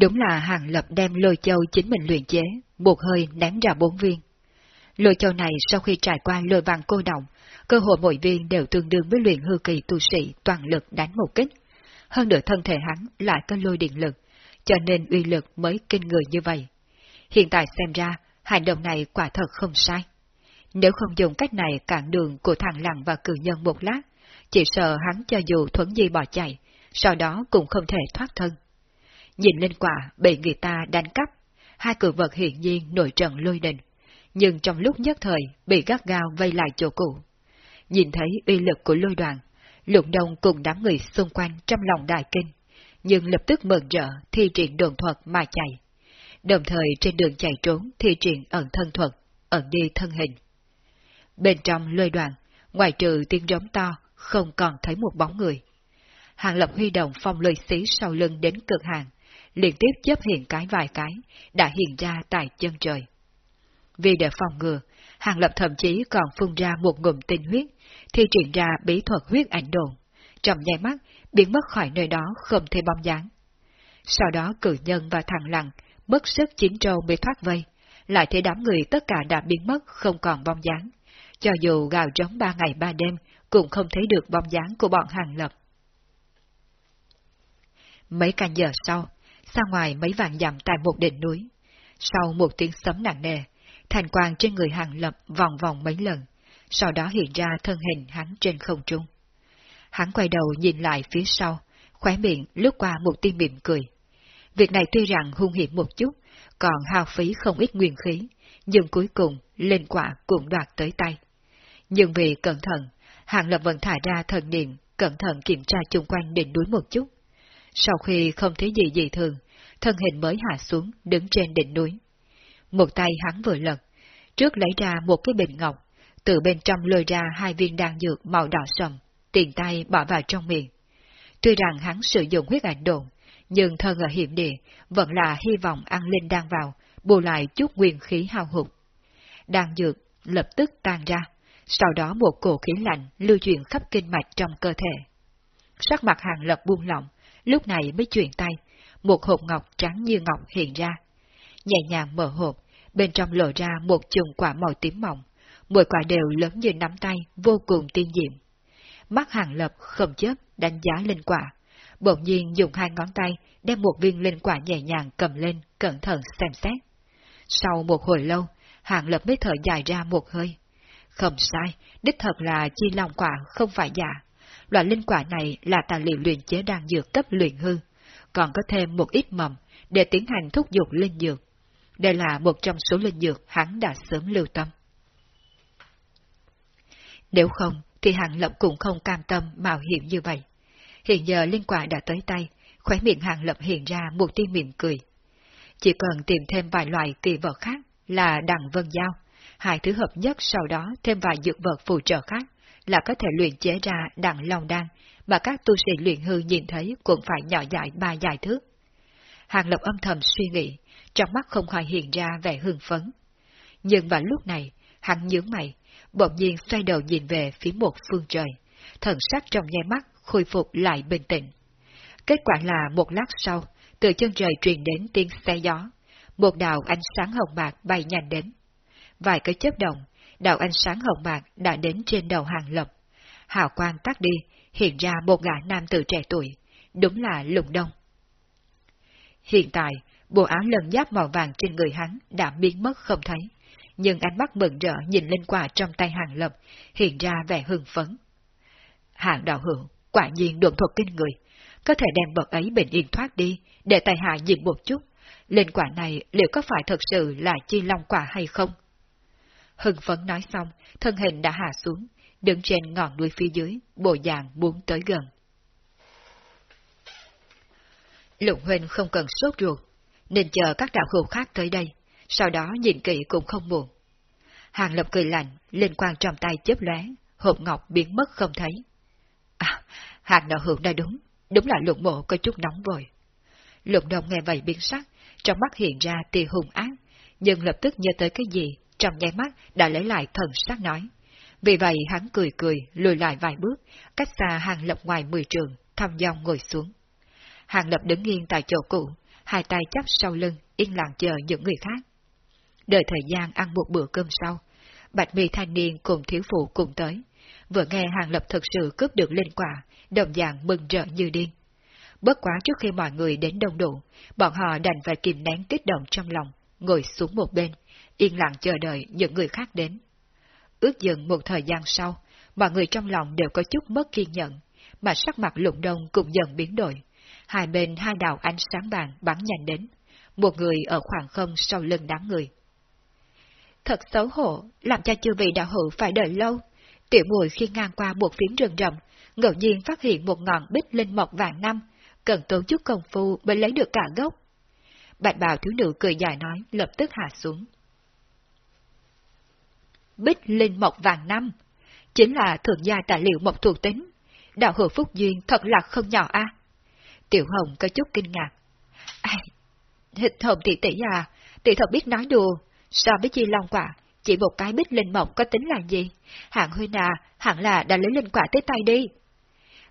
Đúng là Hàng Lập đem lôi châu chính mình luyện chế, một hơi ném ra bốn viên. Lôi châu này sau khi trải qua lôi vàng cô động, cơ hội mỗi viên đều tương đương với luyện hư kỳ tu sĩ toàn lực đánh một kích. Hơn nữa thân thể hắn lại có lôi điện lực, cho nên uy lực mới kinh người như vậy. Hiện tại xem ra, hành động này quả thật không sai. Nếu không dùng cách này cản đường của thằng lặng và cử nhân một lát, chỉ sợ hắn cho dù thuấn di bỏ chạy, sau đó cũng không thể thoát thân. Nhìn lên quả bị người ta đánh cắp, hai cử vật hiển nhiên nổi trận lôi đình, nhưng trong lúc nhất thời bị gắt gao vây lại chỗ cũ. Nhìn thấy uy lực của lôi đoàn, lục đông cùng đám người xung quanh trong lòng đại kinh, nhưng lập tức mừng rỡ thi triển đồn thuật mà chạy. Đồng thời trên đường chạy trốn thi triển ẩn thân thuật, ẩn đi thân hình. Bên trong lôi đoàn, ngoài trừ tiếng rống to, không còn thấy một bóng người. Hàng lập huy động phong lôi xí sau lưng đến cực hàng, liên tiếp chấp hiện cái vài cái, đã hiện ra tại chân trời. Vì để phòng ngừa, Hàng Lập thậm chí còn phun ra một ngụm tinh huyết, thi triển ra bí thuật huyết ảnh đồn. Trong nháy mắt, biến mất khỏi nơi đó không thể bóng dáng. Sau đó cử nhân và thằng lặng, bất sức chiến trâu bị thoát vây, lại thấy đám người tất cả đã biến mất không còn bóng dáng. Cho dù gào trống ba ngày ba đêm, cũng không thấy được bóng dáng của bọn Hàng Lập. Mấy canh giờ sau, xa ngoài mấy vạn dặm tại một đỉnh núi. Sau một tiếng sấm nặng nề, thành quang trên người hàng lập vòng vòng mấy lần, sau đó hiện ra thân hình hắn trên không trung. Hắn quay đầu nhìn lại phía sau, khóe miệng lướt qua một tia mỉm cười. Việc này tuy rằng hung hiểm một chút, còn hao phí không ít nguyên khí, nhưng cuối cùng lên quả cũng đoạt tới tay. Nhưng vì cẩn thận, Hàng Lập vẫn thả ra thần niệm, cẩn thận kiểm tra chung quanh đỉnh núi một chút. Sau khi không thấy gì dị thường, thân hình mới hạ xuống, đứng trên đỉnh núi. Một tay hắn vừa lật, trước lấy ra một cái bình ngọc, từ bên trong lôi ra hai viên đan dược màu đỏ sầm, tiền tay bỏ vào trong miệng. Tuy rằng hắn sử dụng huyết ảnh đồn, nhưng thân ở hiểm địa vẫn là hy vọng ăn linh đan vào, bù lại chút nguyên khí hao hụt. Đan dược lập tức tan ra, sau đó một cổ khí lạnh lưu chuyển khắp kinh mạch trong cơ thể. Sắc mặt hàng lập buông lỏng, lúc này mới chuyển tay, một hộp ngọc trắng như ngọc hiện ra. Nhẹ nhàng mở hộp, bên trong lộ ra một chùm quả màu tím mỏng, mỗi quả đều lớn như nắm tay, vô cùng tiên diệm. Mắt hàng lập không chớp đánh giá lên quả, bỗng nhiên dùng hai ngón tay đem một viên linh quả nhẹ nhàng cầm lên, cẩn thận xem xét. Sau một hồi lâu, hàng lập mới thở dài ra một hơi. Không sai, đích thật là chi lòng quả không phải giả. Loại linh quả này là tài liệu luyện chế đan dược cấp luyện hư, còn có thêm một ít mầm để tiến hành thúc giục linh dược. Đây là một trong số linh dược hắn đã sớm lưu tâm. Nếu không, thì Hàng Lập cũng không cam tâm mạo hiểm như vậy. Hiện giờ linh quả đã tới tay, khóe miệng Hàng Lập hiện ra một tia miệng cười. Chỉ cần tìm thêm vài loại kỳ vật khác là đằng vân giao, hai thứ hợp nhất sau đó thêm vài dược vật phụ trợ khác là có thể luyện chế ra đặng lòng đan mà các tu sĩ luyện hư nhìn thấy cũng phải nhỏ dại ba dài thước. Hàng Lập âm thầm suy nghĩ, trong mắt không khỏi hiện ra vẻ hưng phấn. Nhưng vào lúc này, hắn nhướng mày, bỗng nhiên xoay đầu nhìn về phía một phương trời, thần sắc trong nháy mắt khôi phục lại bình tĩnh. Kết quả là một lát sau, từ chân trời truyền đến tiếng xe gió, một đạo ánh sáng hồng bạc bay nhanh đến. Vài cái chớp động, đạo ánh sáng hồng bạc đã đến trên đầu hàng lập. Hào quang tắt đi, hiện ra một gã nam tử trẻ tuổi, đúng là lùng đông. Hiện tại, bộ áo lần giáp màu vàng trên người hắn đã biến mất không thấy, nhưng ánh mắt mừng rỡ nhìn lên quả trong tay hàng lập, hiện ra vẻ hưng phấn. Hàng đạo hữu, quả nhiên đồn thuật kinh người, có thể đem vật ấy bình yên thoát đi, để tài hạ nhìn một chút, lên quả này liệu có phải thật sự là chi long quả hay không? Hưng phấn nói xong, thân hình đã hạ xuống, đứng trên ngọn núi phía dưới, bộ dạng muốn tới gần. Lục huynh không cần sốt ruột, nên chờ các đạo hữu khác tới đây, sau đó nhìn kỹ cũng không muộn. Hàng lập cười lạnh, lên quang trong tay chớp lóe, hộp ngọc biến mất không thấy. À, hàng đạo hữu đã đúng, đúng là lục mộ có chút nóng vội. Lục đồng nghe vậy biến sắc, trong mắt hiện ra tia hung ác, nhưng lập tức nhớ tới cái gì, trong nháy mắt đã lấy lại thần sắc nói. Vì vậy hắn cười cười, lùi lại vài bước, cách xa hàng lập ngoài mười trường, thăm dòng ngồi xuống. Hàng lập đứng yên tại chỗ cũ, hai tay chắp sau lưng, yên lặng chờ những người khác. Đợi thời gian ăn một bữa cơm sau, Bạch mi thanh niên cùng thiếu phụ cùng tới, vừa nghe Hàng Lập thực sự cướp được linh quả, đồng dạng mừng rỡ như điên. Bất quá trước khi mọi người đến đông đủ, bọn họ đành phải kìm nén kích động trong lòng, ngồi xuống một bên, yên lặng chờ đợi những người khác đến. Ước dừng một thời gian sau, mọi người trong lòng đều có chút mất kiên nhẫn, mà sắc mặt lụng đông cũng dần biến đổi. Hai bên hai đạo ánh sáng vàng bắn nhanh đến, một người ở khoảng không sau lưng đám người. Thật xấu hổ, làm cho chư vị đạo hữu phải đợi lâu. Tiểu mùi khi ngang qua một phiến rừng rậm, ngẫu nhiên phát hiện một ngọn bích linh mộc vàng năm, cần tốn chút công phu mới lấy được cả gốc. Bạch bào thiếu nữ cười dài nói, lập tức hạ xuống. Bích linh mộc vàng năm, chính là thượng gia tài liệu mộc thuộc tính. Đạo hữu Phúc Duyên thật là không nhỏ a. Tiểu Hồng có chút kinh ngạc. Ai, hịch hồng tỷ tỷ à, tỷ thật biết nói đùa, so với chi long quả, chỉ một cái bích linh mộc có tính là gì? Hạng huynh à, hẳn là đã lấy linh quả tới tay đi.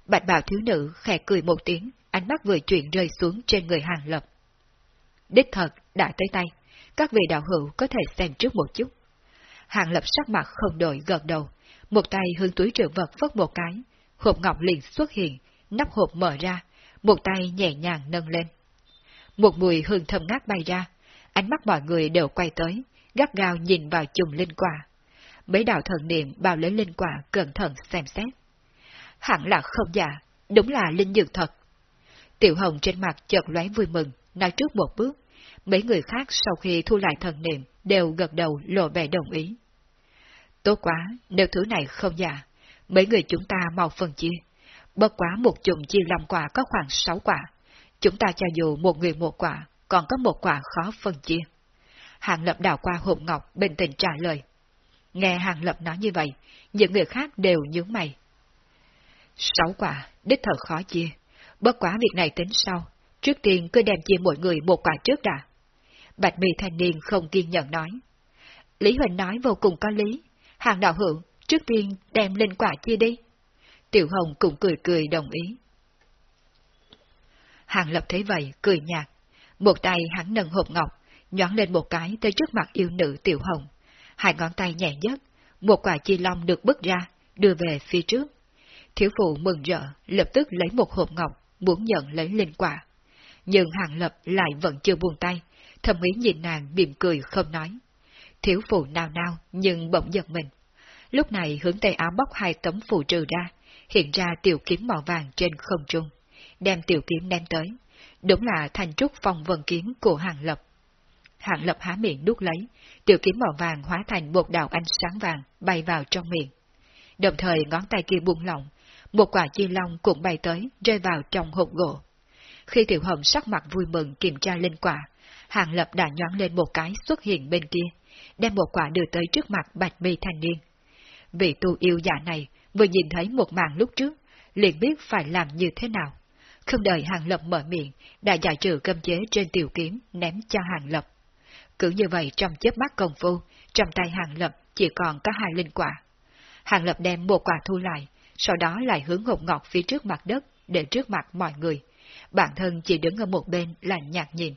Bạch bào thiếu nữ khẽ cười một tiếng, ánh mắt vừa chuyển rơi xuống trên người hàng lập. Đích thật, đã tới tay, các vị đạo hữu có thể xem trước một chút. Hàng lập sắc mặt không đổi gật đầu, một tay hướng túi trữ vật phất một cái, hộp ngọc liền xuất hiện, nắp hộp mở ra, một tay nhẹ nhàng nâng lên. Một mùi hương thơm ngát bay ra, ánh mắt mọi người đều quay tới, gắt gao nhìn vào chùm linh quả. Mấy đạo thần niệm bao lấy linh quả cẩn thận xem xét. Hẳn là không giả, đúng là linh dược thật. Tiểu Hồng trên mặt chợt lóe vui mừng, nói trước một bước. Mấy người khác sau khi thu lại thần niệm đều gật đầu lộ vẻ đồng ý. Tốt quá, nếu thứ này không giả, mấy người chúng ta mau phân chia. Bất quá một chùm chia làm quả có khoảng sáu quả. Chúng ta cho dù một người một quả, còn có một quả khó phân chia. Hàng Lập đào qua hộp ngọc bình tĩnh trả lời. Nghe Hàng Lập nói như vậy, những người khác đều nhướng mày. Sáu quả, đích thật khó chia. Bất quá việc này tính sau, trước tiên cứ đem chia mỗi người một quả trước đã. Bạch mì thanh niên không kiên nhẫn nói. Lý Huỳnh nói vô cùng có lý. Hàng đạo hữu, trước tiên đem linh quả chia đi. Tiểu Hồng cũng cười cười đồng ý. Hàng Lập thấy vậy, cười nhạt. Một tay hắn nâng hộp ngọc, nhón lên một cái tới trước mặt yêu nữ Tiểu Hồng. Hai ngón tay nhẹ nhất, một quả chi long được bứt ra, đưa về phía trước. Thiếu phụ mừng rỡ, lập tức lấy một hộp ngọc, muốn nhận lấy linh quả. Nhưng Hàng Lập lại vẫn chưa buông tay, thầm ý nhìn nàng mỉm cười không nói. Thiếu phụ nào nào nhưng bỗng giật mình. Lúc này hướng tay áo bóc hai tấm phù trừ ra, hiện ra tiểu kiếm màu vàng trên không trung, đem tiểu kiếm đem tới. Đúng là thành trúc phong vân kiếm của Hàng Lập. Hàng Lập há miệng đút lấy, tiểu kiếm màu vàng hóa thành một đạo ánh sáng vàng bay vào trong miệng. Đồng thời ngón tay kia buông lỏng, một quả chi long cũng bay tới, rơi vào trong hộp gỗ. Khi Tiểu Hồng sắc mặt vui mừng kiểm tra linh quả, Hàng Lập đã nhón lên một cái xuất hiện bên kia, đem một quả đưa tới trước mặt bạch mi thanh niên. Vị tu yêu giả này vừa nhìn thấy một màn lúc trước, liền biết phải làm như thế nào. Không đợi Hàng Lập mở miệng, đã giải trừ cơm chế trên tiểu kiếm ném cho Hàng Lập. Cứ như vậy trong chớp mắt công phu, trong tay Hàng Lập chỉ còn có hai linh quả. Hàng Lập đem một quả thu lại, sau đó lại hướng hộp ngọc phía trước mặt đất, để trước mặt mọi người. Bản thân chỉ đứng ở một bên lạnh nhạt nhìn.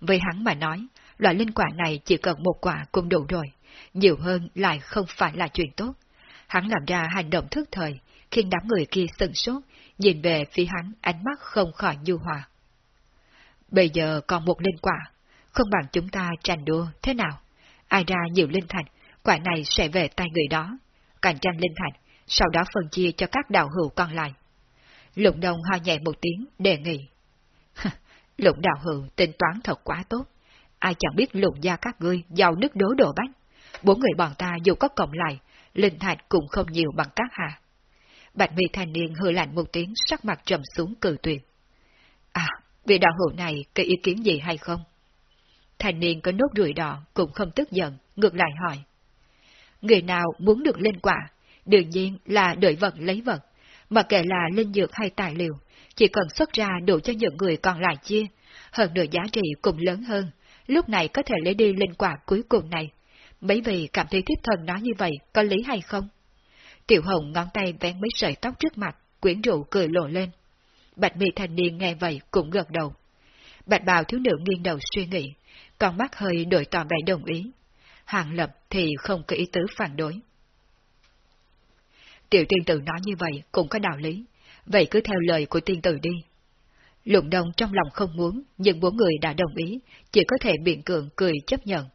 Với hắn mà nói, loại linh quả này chỉ cần một quả cũng đủ rồi, nhiều hơn lại không phải là chuyện tốt. Hắn làm ra hành động thức thời, khiến đám người kia sừng sốt, nhìn về phía hắn ánh mắt không khỏi nhu hòa. Bây giờ còn một linh quả, không bằng chúng ta tranh đua thế nào? Ai ra nhiều linh thành, quả này sẽ về tay người đó, cạnh tranh linh thành, sau đó phân chia cho các đạo hữu còn lại. Lục đồng ho nhẹ một tiếng, đề nghị. Lục đạo hữu tính toán thật quá tốt. Ai chẳng biết lục gia các ngươi giàu nước đố đồ bách. Bốn người bọn ta dù có cộng lại, linh thạch cũng không nhiều bằng các hạ. Bạch mi thanh niên hư lạnh một tiếng sắc mặt trầm xuống cử tuyệt. À, vị đạo hữu này có ý kiến gì hay không? Thanh niên có nốt ruồi đỏ cũng không tức giận, ngược lại hỏi. Người nào muốn được linh quả, đương nhiên là đợi vật lấy vật, mà kể là linh dược hay tài liệu, chỉ cần xuất ra đủ cho những người còn lại chia, hơn nữa giá trị cũng lớn hơn, lúc này có thể lấy đi linh quả cuối cùng này. Mấy vị cảm thấy thiếp thần nói như vậy có lý hay không? Tiểu Hồng ngón tay vén mấy sợi tóc trước mặt, quyến rũ cười lộ lên. Bạch mi thanh niên nghe vậy cũng gật đầu. Bạch bào thiếu nữ nghiêng đầu suy nghĩ, còn mắt hơi đổi tỏ vẻ đồng ý. Hàng lập thì không có ý tứ phản đối. Tiểu tiên tử nói như vậy cũng có đạo lý, vậy cứ theo lời của tiên tử đi. Lụng đồng trong lòng không muốn, nhưng bốn người đã đồng ý, chỉ có thể biện cường cười chấp nhận.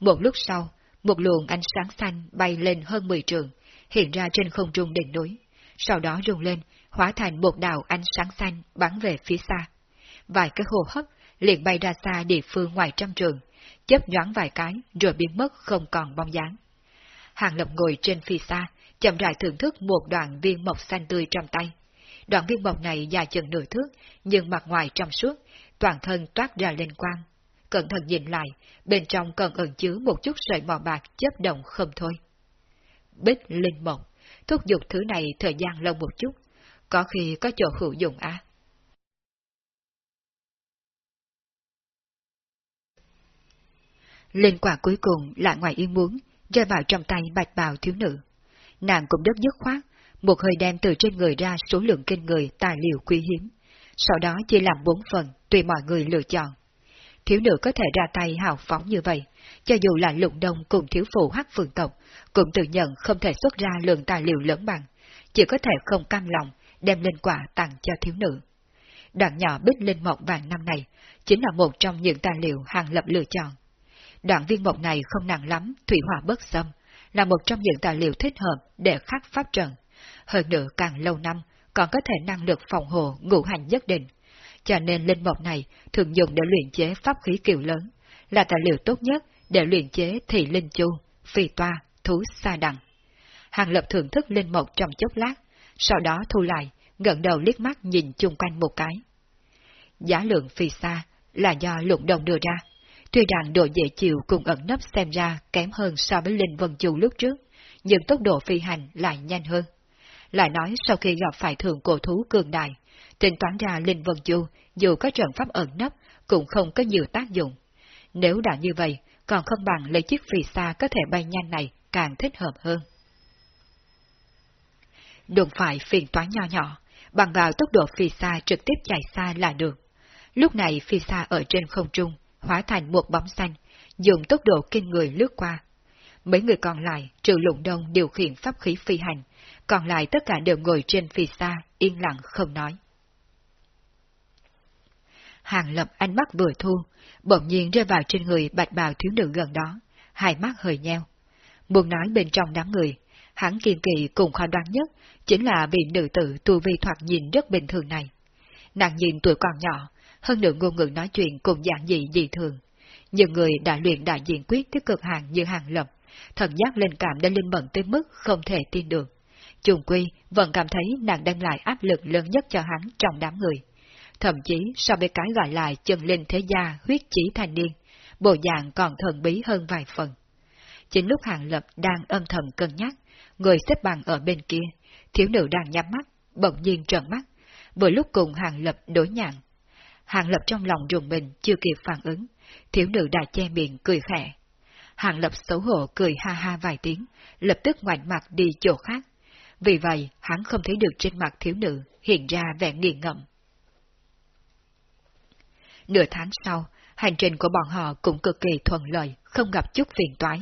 Một lúc sau, một luồng ánh sáng xanh bay lên hơn 10 trường, hiện ra trên không trung đỉnh núi, sau đó rung lên, hóa thành một đạo ánh sáng xanh bắn về phía xa. Vài cái hồ hấp liền bay ra xa địa phương ngoài trăm trường, chớp nhoáng vài cái rồi biến mất không còn bóng dáng. Hàng Lập ngồi trên phi xa, chậm rãi thưởng thức một đoạn viên mộc xanh tươi trong tay. Đoạn viên mộc này dài chừng nửa thước, nhưng mặt ngoài trong suốt, toàn thân toát ra lên quang. Cẩn thận nhìn lại, bên trong còn ẩn chứa một chút sợi màu bạc chớp động không thôi. Bích linh mộng, thúc giục thứ này thời gian lâu một chút, có khi có chỗ hữu dụng á. Linh quả cuối cùng lại ngoài ý muốn, rơi vào trong tay bạch bào thiếu nữ. Nàng cũng rất dứt khoát, một hơi đem từ trên người ra số lượng kinh người tài liệu quý hiếm, sau đó chia làm bốn phần, tùy mọi người lựa chọn. Thiếu nữ có thể ra tay hào phóng như vậy, cho dù là lụng đông cùng thiếu phụ hắc phường tộc, cũng tự nhận không thể xuất ra lượng tài liệu lớn bằng, chỉ có thể không cam lòng đem linh quả tặng cho thiếu nữ. Đoạn nhỏ bích linh mộc vàng năm này chính là một trong những tài liệu hàng lập lựa chọn. Đoạn viên mộc này không nặng lắm, thủy hỏa bất xâm, là một trong những tài liệu thích hợp để khắc pháp trận. Hơn nữa càng lâu năm, còn có thể năng lực phòng hộ ngũ hành nhất định. Cho nên linh mộc này thường dùng để luyện chế pháp khí kiều lớn, là tài liệu tốt nhất để luyện chế thị linh chu, phi toa, thú sa đằng. Hàng lập thưởng thức linh mộc trong chốc lát, sau đó thu lại, ngẩng đầu liếc mắt nhìn chung quanh một cái. Giá lượng phi xa là do lụng đồng đưa ra. Tuy rằng độ dễ chịu cùng ẩn nấp xem ra kém hơn so với Linh Vân Chu lúc trước, nhưng tốc độ phi hành lại nhanh hơn. Lại nói sau khi gặp phải thường cổ thú cường đại, tính toán ra Linh Vân du dù có trận pháp ẩn nấp cũng không có nhiều tác dụng. Nếu đã như vậy, còn không bằng lấy chiếc phi xa có thể bay nhanh này càng thích hợp hơn. Đừng phải phiền toán nho nhỏ, bằng vào tốc độ phi xa trực tiếp chạy xa là được. Lúc này phi xa ở trên không trung, hóa thành một bóng xanh, dùng tốc độ kinh người lướt qua. Mấy người còn lại, trừ lụng đông điều khiển pháp khí phi hành, còn lại tất cả đều ngồi trên phi xa, yên lặng không nói. Hàng lập ánh mắt vừa thu, bỗng nhiên rơi vào trên người bạch bào thiếu nữ gần đó, hai mắt hơi nheo. Muốn nói bên trong đám người, hắn kiên kỳ cùng khó đoán nhất, chính là vị nữ tử tu vi thoạt nhìn rất bình thường này. Nàng nhìn tuổi còn nhỏ, hơn nữa ngôn ngữ nói chuyện cũng giản dị dị thường. nhưng người đã luyện đại diện quyết tới cực hàng như hàng lập, thần giác lên cảm đã linh mẫn tới mức không thể tin được. Trùng quy vẫn cảm thấy nàng đem lại áp lực lớn nhất cho hắn trong đám người. Thậm chí so với cái gọi là chân linh thế gia huyết chí thanh niên, bộ dạng còn thần bí hơn vài phần. Chính lúc Hàng Lập đang âm thầm cân nhắc, người xếp bằng ở bên kia, thiếu nữ đang nhắm mắt, bỗng nhiên trợn mắt, vừa lúc cùng Hàng Lập đối nhạn. Hàng Lập trong lòng rùng mình chưa kịp phản ứng, thiếu nữ đã che miệng cười khẽ. Hàng Lập xấu hổ cười ha ha vài tiếng, lập tức ngoảnh mặt đi chỗ khác. Vì vậy, hắn không thấy được trên mặt thiếu nữ hiện ra vẻ nghiền ngậm. Nửa tháng sau, hành trình của bọn họ cũng cực kỳ thuận lợi, không gặp chút phiền toái.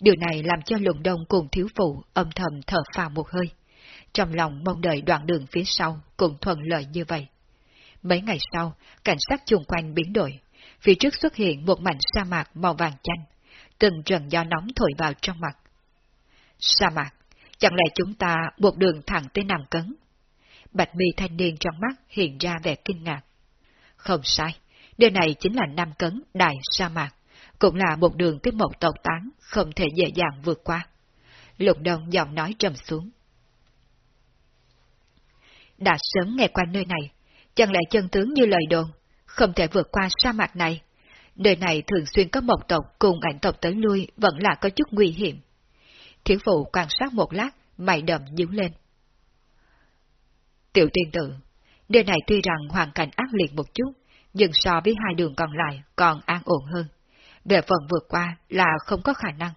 Điều này làm cho lùng đông cùng thiếu phụ âm thầm thở phào một hơi. Trong lòng mong đợi đoạn đường phía sau cũng thuận lợi như vậy. Mấy ngày sau, cảnh sát chung quanh biến đổi. Phía trước xuất hiện một mảnh sa mạc màu vàng chanh. Từng trận gió nóng thổi vào trong mặt. Sa mạc, chẳng lẽ chúng ta một đường thẳng tới Nam Cấn? Bạch mi thanh niên trong mắt hiện ra vẻ kinh ngạc. Không sai, điều này chính là Nam Cấn Đại Sa Mạc cũng là một đường tới một tộc tán không thể dễ dàng vượt qua. Lục đồng giọng nói trầm xuống. Đã sớm nghe qua nơi này, chẳng lẽ chân tướng như lời đồn, không thể vượt qua sa mạc này. Nơi này thường xuyên có một tộc cùng ảnh tộc tới lui vẫn là có chút nguy hiểm. Thiếu phụ quan sát một lát, mày đậm nhíu lên. Tiểu tiên tử, nơi này tuy rằng hoàn cảnh ác liệt một chút, nhưng so với hai đường còn lại còn an ổn hơn. Về phần vượt qua là không có khả năng.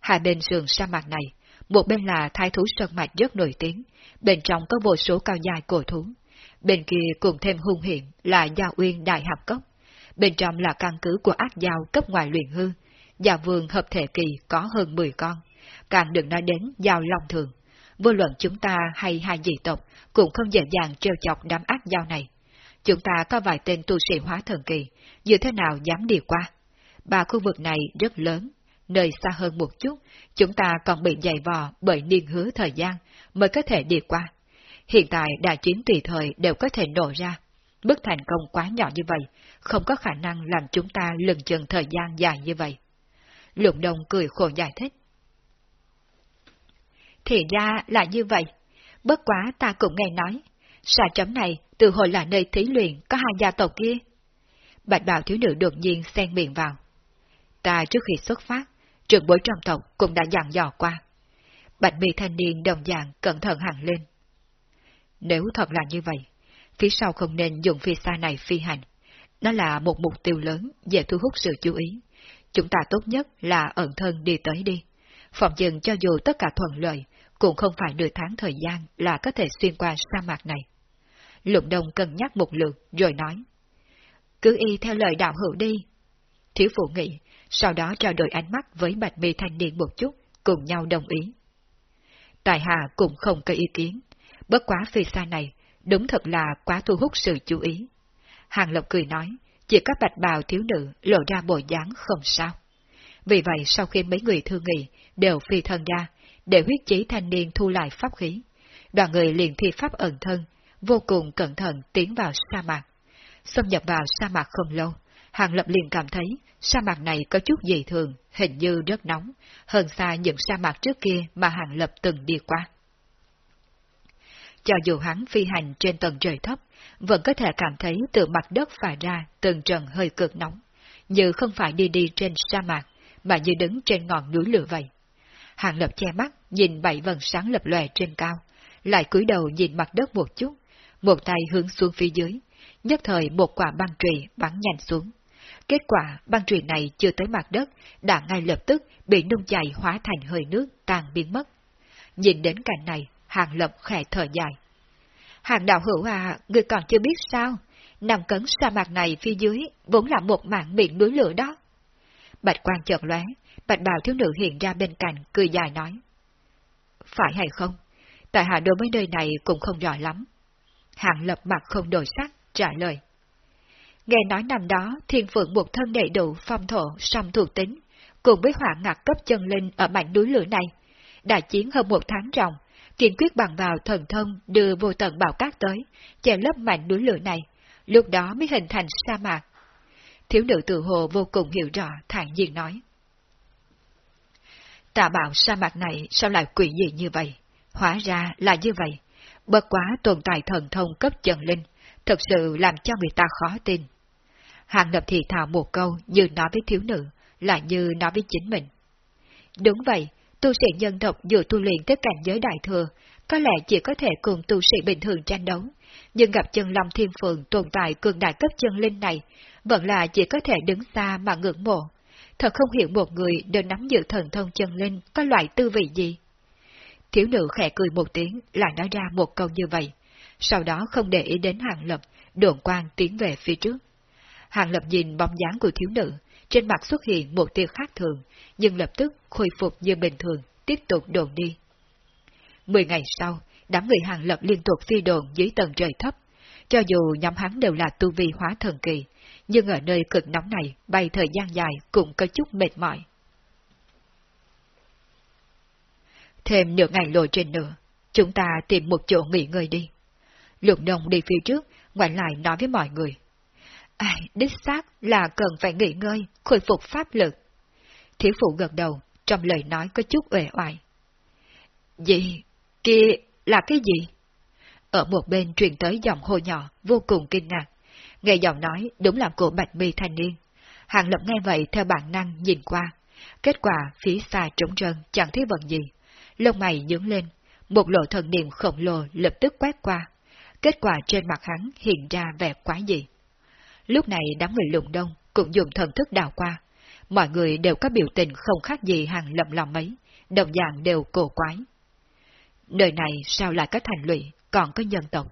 Hai bên sườn sa mạc này, một bên là thái thú sơn mạch rất nổi tiếng, bên trong có vô số cao dài cổ thú. Bên kia cùng thêm hung hiểm là Giao Uyên Đại Hạp Cốc. Bên trong là căn cứ của ác giao cấp ngoài luyện hư. Giao vườn hợp thể kỳ có hơn 10 con. Càng đừng nói đến giao long thường. Vô luận chúng ta hay hai dị tộc cũng không dễ dàng trêu chọc đám ác giao này. Chúng ta có vài tên tu sĩ hóa thần kỳ, như thế nào dám đi qua? Ba khu vực này rất lớn, nơi xa hơn một chút, chúng ta còn bị dày vò bởi niên hứa thời gian mới có thể đi qua. Hiện tại đại chiến tùy thời đều có thể nổ ra. bước thành công quá nhỏ như vậy, không có khả năng làm chúng ta lừng chừng thời gian dài như vậy. Lục Đông cười khổ giải thích. Thì ra là như vậy. Bất quá ta cũng nghe nói, xà chấm này từ hồi là nơi thí luyện có hai gia tộc kia. Bạch bào thiếu nữ đột nhiên xen miệng vào. Ta trước khi xuất phát, trưởng bối trong tộc cũng đã dặn dò qua. Bạch mi thanh niên đồng dạng cẩn thận hẳn lên. Nếu thật là như vậy, phía sau không nên dùng phi xa này phi hành. Nó là một mục tiêu lớn dễ thu hút sự chú ý. Chúng ta tốt nhất là ẩn thân đi tới đi. Phòng dừng cho dù tất cả thuận lợi, cũng không phải nửa tháng thời gian là có thể xuyên qua sa mạc này. Lục Đông cân nhắc một lượt rồi nói. Cứ y theo lời đạo hữu đi. Thiếu phụ nghĩ, sau đó trao đổi ánh mắt với bạch mi thanh niên một chút, cùng nhau đồng ý. Tài Hà cũng không có ý kiến, bất quá phi xa này đúng thật là quá thu hút sự chú ý. Hàng Lộc cười nói, chỉ có bạch bào thiếu nữ lộ ra bộ dáng không sao. Vì vậy sau khi mấy người thương nghị đều phi thân ra, để huyết chí thanh niên thu lại pháp khí, đoàn người liền thi pháp ẩn thân, vô cùng cẩn thận tiến vào sa mạc. Xâm nhập vào sa mạc không lâu, Hàng Lập liền cảm thấy sa mạc này có chút dị thường, hình như rất nóng, hơn xa những sa mạc trước kia mà Hàng Lập từng đi qua. Cho dù hắn phi hành trên tầng trời thấp, vẫn có thể cảm thấy từ mặt đất phả ra từng trận hơi cực nóng, như không phải đi đi trên sa mạc, mà như đứng trên ngọn núi lửa vậy. Hàng Lập che mắt, nhìn bảy vần sáng lập lòe trên cao, lại cúi đầu nhìn mặt đất một chút, một tay hướng xuống phía dưới, nhất thời một quả băng trụy bắn nhanh xuống. Kết quả băng trụy này chưa tới mặt đất, đã ngay lập tức bị nung chảy hóa thành hơi nước tan biến mất. Nhìn đến cảnh này, Hàng Lập khẽ thở dài. Hàng đạo hữu à, người còn chưa biết sao? Nằm cấn sa mạc này phía dưới vốn là một mảng biển núi lửa đó. Bạch quan chợt lóe, bạch bào thiếu nữ hiện ra bên cạnh, cười dài nói. Phải hay không? Tại hạ đối với nơi này cũng không rõ lắm. hạng lập mặt không đổi sắc, trả lời. Nghe nói năm đó, thiên phượng một thân đầy đủ phong thổ, song thuộc tính, cùng với hỏa ngạc cấp chân linh ở mảnh núi lửa này, đã chiến hơn một tháng ròng, kiên quyết bằng vào thần thông đưa vô tận bảo cát tới, che lấp mảnh núi lửa này, lúc đó mới hình thành sa mạc. Thiếu nữ tự hồ vô cùng hiểu rõ, thản nhiên nói. Tà bảo sa mạc này sao lại quỷ dị như vậy? Hóa ra là như vậy. Bất quá tồn tại thần thông cấp chân linh, thật sự làm cho người ta khó tin. Hàng lập thì thào một câu như nói với thiếu nữ, là như nói với chính mình. Đúng vậy, tu sĩ nhân tộc dù tu luyện tới cảnh giới đại thừa, có lẽ chỉ có thể cùng tu sĩ bình thường tranh đấu, nhưng gặp chân long thiên phượng tồn tại cường đại cấp chân linh này, vẫn là chỉ có thể đứng xa mà ngưỡng mộ. Thật không hiểu một người đều nắm giữ thần thông chân linh có loại tư vị gì. Thiếu nữ khẽ cười một tiếng, lại nói ra một câu như vậy. Sau đó không để ý đến hàng lập, đồn quang tiến về phía trước. Hàng lập nhìn bóng dáng của thiếu nữ, trên mặt xuất hiện một tia khác thường, nhưng lập tức khôi phục như bình thường, tiếp tục đồn đi. Mười ngày sau, đám người hàng lập liên tục phi đồn dưới tầng trời thấp. Cho dù nhóm hắn đều là tu vi hóa thần kỳ, nhưng ở nơi cực nóng này bay thời gian dài cũng có chút mệt mỏi. Thêm nửa ngày lội trên nữa, chúng ta tìm một chỗ nghỉ ngơi đi. Lục Đông đi phía trước, ngoảnh lại nói với mọi người. Ai, đích xác là cần phải nghỉ ngơi, khôi phục pháp lực. Thiếu phụ gật đầu, trong lời nói có chút uể oải. Gì? Kia là cái gì? Ở một bên truyền tới giọng hô nhỏ, vô cùng kinh ngạc. Nghe giọng nói đúng là của bạch mi thanh niên. Hàng lập nghe vậy theo bản năng nhìn qua. Kết quả phía xa trống trơn chẳng thấy vật gì. Lông mày nhướng lên, một lộ thần niệm khổng lồ lập tức quét qua. Kết quả trên mặt hắn hiện ra vẻ quá dị. Lúc này đám người lùng đông cũng dùng thần thức đào qua. Mọi người đều có biểu tình không khác gì hàng lầm lòng mấy, đồng dạng đều cổ quái. Nơi này sao lại có thành lụy, còn có nhân tộc?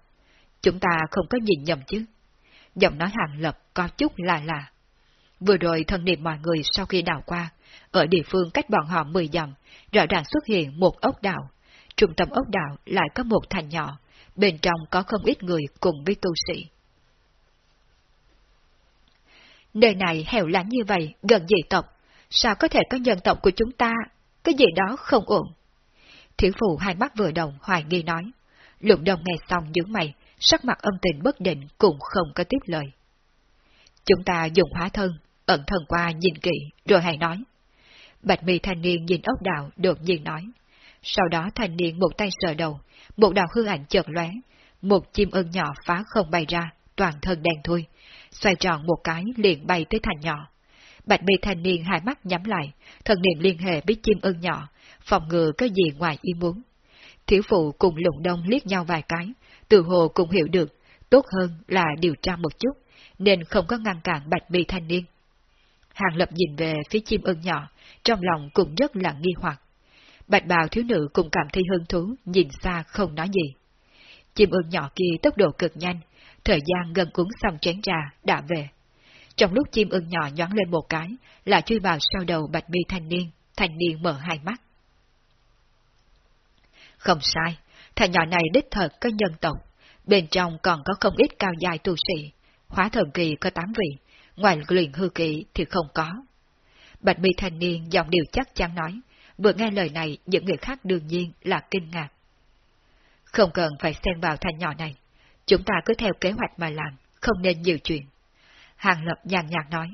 Chúng ta không có nhìn nhầm chứ. Giọng nói hàng lập có chút lạ lạ. Vừa rồi thân niệm mọi người sau khi đào qua, ở địa phương cách bọn họ 10 dặm, rõ ràng xuất hiện một ốc đảo. Trung tâm ốc đảo lại có một thành nhỏ, bên trong có không ít người cùng với tu sĩ. Nơi này hẻo lánh như vậy, gần dị tộc, sao có thể có nhân tộc của chúng ta, cái gì đó không ổn. Thiếu phụ hai mắt vừa đồng hoài nghi nói. lục đồng nghe xong nhướng mày, sắc mặt âm tình bất định cũng không có tiếp lời. Chúng ta dùng hóa thân, ẩn thần qua nhìn kỹ, rồi hãy nói. Bạch mi thanh niên nhìn ốc đạo đột nhiên nói. Sau đó thanh niên một tay sờ đầu, một đạo hư ảnh chợt lóe, một chim ưng nhỏ phá không bay ra, toàn thân đen thui, xoay tròn một cái liền bay tới thành nhỏ. Bạch mi thanh niên hai mắt nhắm lại, thần niệm liên hệ với chim ưng nhỏ, phòng ngừa có gì ngoài ý muốn. Thiếu phụ cùng lụng đông liếc nhau vài cái, từ hồ cũng hiểu được, tốt hơn là điều tra một chút, nên không có ngăn cản bạch mi thanh niên. Hàng lập nhìn về phía chim ưng nhỏ, trong lòng cũng rất là nghi hoặc. Bạch bào thiếu nữ cũng cảm thấy hứng thú, nhìn xa không nói gì. Chim ưng nhỏ kia tốc độ cực nhanh, thời gian gần cuốn xong chén trà, đã về. Trong lúc chim ưng nhỏ nhón lên một cái, là chui vào sau đầu bạch mi thanh niên, thanh niên mở hai mắt. Không sai, thằng nhỏ này đích thật có nhân tộc, bên trong còn có không ít cao dài tu sĩ, hóa thần kỳ có tám vị, ngoài luyện hư kỳ thì không có. Bạch mi thanh niên giọng điều chắc chắn nói, vừa nghe lời này những người khác đương nhiên là kinh ngạc. Không cần phải xen vào thanh nhỏ này, chúng ta cứ theo kế hoạch mà làm, không nên nhiều chuyện. Hàng Lập nhàn nhạt nói,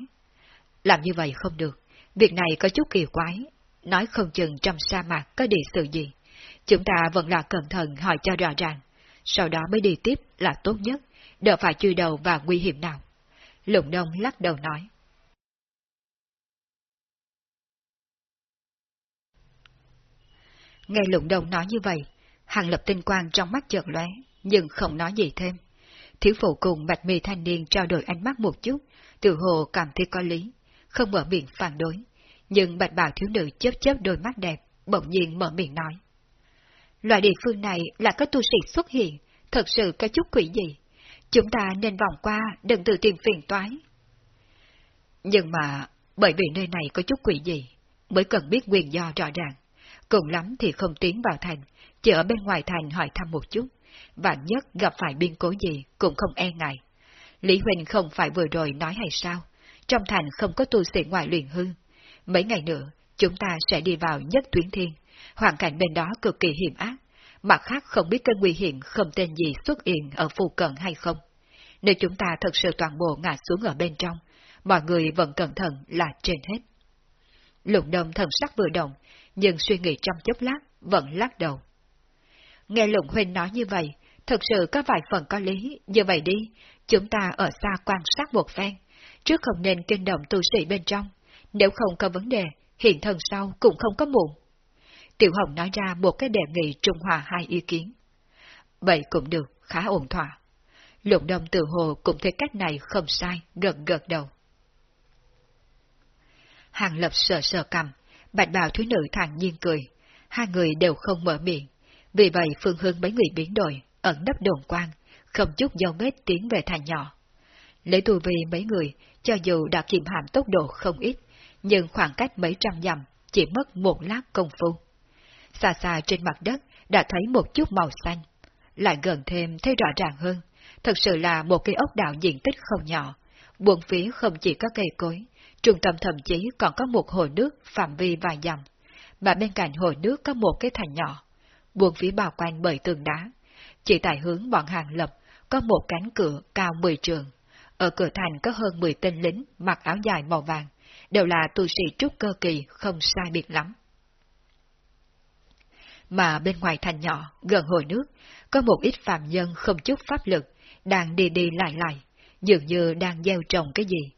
làm như vậy không được, việc này có chút kỳ quái, nói không chừng trong sa mạc có địa sự gì. Chúng ta vẫn là cẩn thận hỏi cho rõ ràng, sau đó mới đi tiếp là tốt nhất, đỡ phải chui đầu và nguy hiểm nào. Lụng Đông lắc đầu nói. Nghe Lụng Đông nói như vậy, Hàng Lập tinh quang trong mắt chợt lóe, nhưng không nói gì thêm. Thiếu phụ cùng bạch mì thanh niên trao đổi ánh mắt một chút, tự hồ cảm thấy có lý, không mở miệng phản đối. Nhưng bạch bào thiếu nữ chớp chớp đôi mắt đẹp, bỗng nhiên mở miệng nói. Loại địa phương này là có tu sĩ xuất hiện, thật sự có chút quỷ gì. Chúng ta nên vòng qua, đừng tự tìm phiền toái. Nhưng mà, bởi vì nơi này có chút quỷ gì, mới cần biết nguyên do rõ ràng. Cùng lắm thì không tiến vào thành, chỉ ở bên ngoài thành hỏi thăm một chút. Vạn nhất gặp phải biên cố gì cũng không e ngại. Lý Huỳnh không phải vừa rồi nói hay sao? Trong thành không có tu sĩ ngoại luyện hư. Mấy ngày nữa, chúng ta sẽ đi vào nhất tuyến thiên. Hoàn cảnh bên đó cực kỳ hiểm ác. Mặt khác không biết cái nguy hiểm không tên gì xuất hiện ở phù cận hay không. Nếu chúng ta thật sự toàn bộ ngã xuống ở bên trong, mọi người vẫn cẩn thận là trên hết. Lụng đông thần sắc vừa động, nhưng suy nghĩ trong chốc lát, vẫn lắc đầu. Nghe Lụng Huynh nói như vậy, thật sự có vài phần có lý, như vậy đi, chúng ta ở xa quan sát một phen, trước không nên kinh động tu sĩ bên trong, nếu không có vấn đề, hiện thân sau cũng không có muộn. Tiểu Hồng nói ra một cái đề nghị trung hòa hai ý kiến. Vậy cũng được, khá ổn thỏa. Lục đông tự hồ cũng thấy cách này không sai, gật gật đầu. Hàng lập sờ sờ cầm, bạch bào thúy nữ thản nhiên cười, hai người đều không mở miệng. Vì vậy phương hướng mấy người biến đổi, ẩn nấp đồn quan, không chút dấu vết tiến về thành nhỏ. Lấy tu vi mấy người, cho dù đã kiềm hãm tốc độ không ít, nhưng khoảng cách mấy trăm dặm chỉ mất một lát công phu. Xa xa trên mặt đất đã thấy một chút màu xanh, lại gần thêm thấy rõ ràng hơn, thật sự là một cây ốc đảo diện tích không nhỏ, buồn phía không chỉ có cây cối, trung tâm thậm chí còn có một hồ nước phạm vi vài dặm, mà bên cạnh hồ nước có một cái thành nhỏ, buồn phía bao quanh bởi tường đá. Chỉ tại hướng bọn hàng lập có một cánh cửa cao 10 trường, ở cửa thành có hơn 10 tên lính mặc áo dài màu vàng, đều là tu sĩ trúc cơ kỳ không sai biệt lắm. Mà bên ngoài thành nhỏ, gần hồ nước, có một ít phạm nhân không chút pháp lực, đang đi đi lại lại, dường như đang gieo trồng cái gì.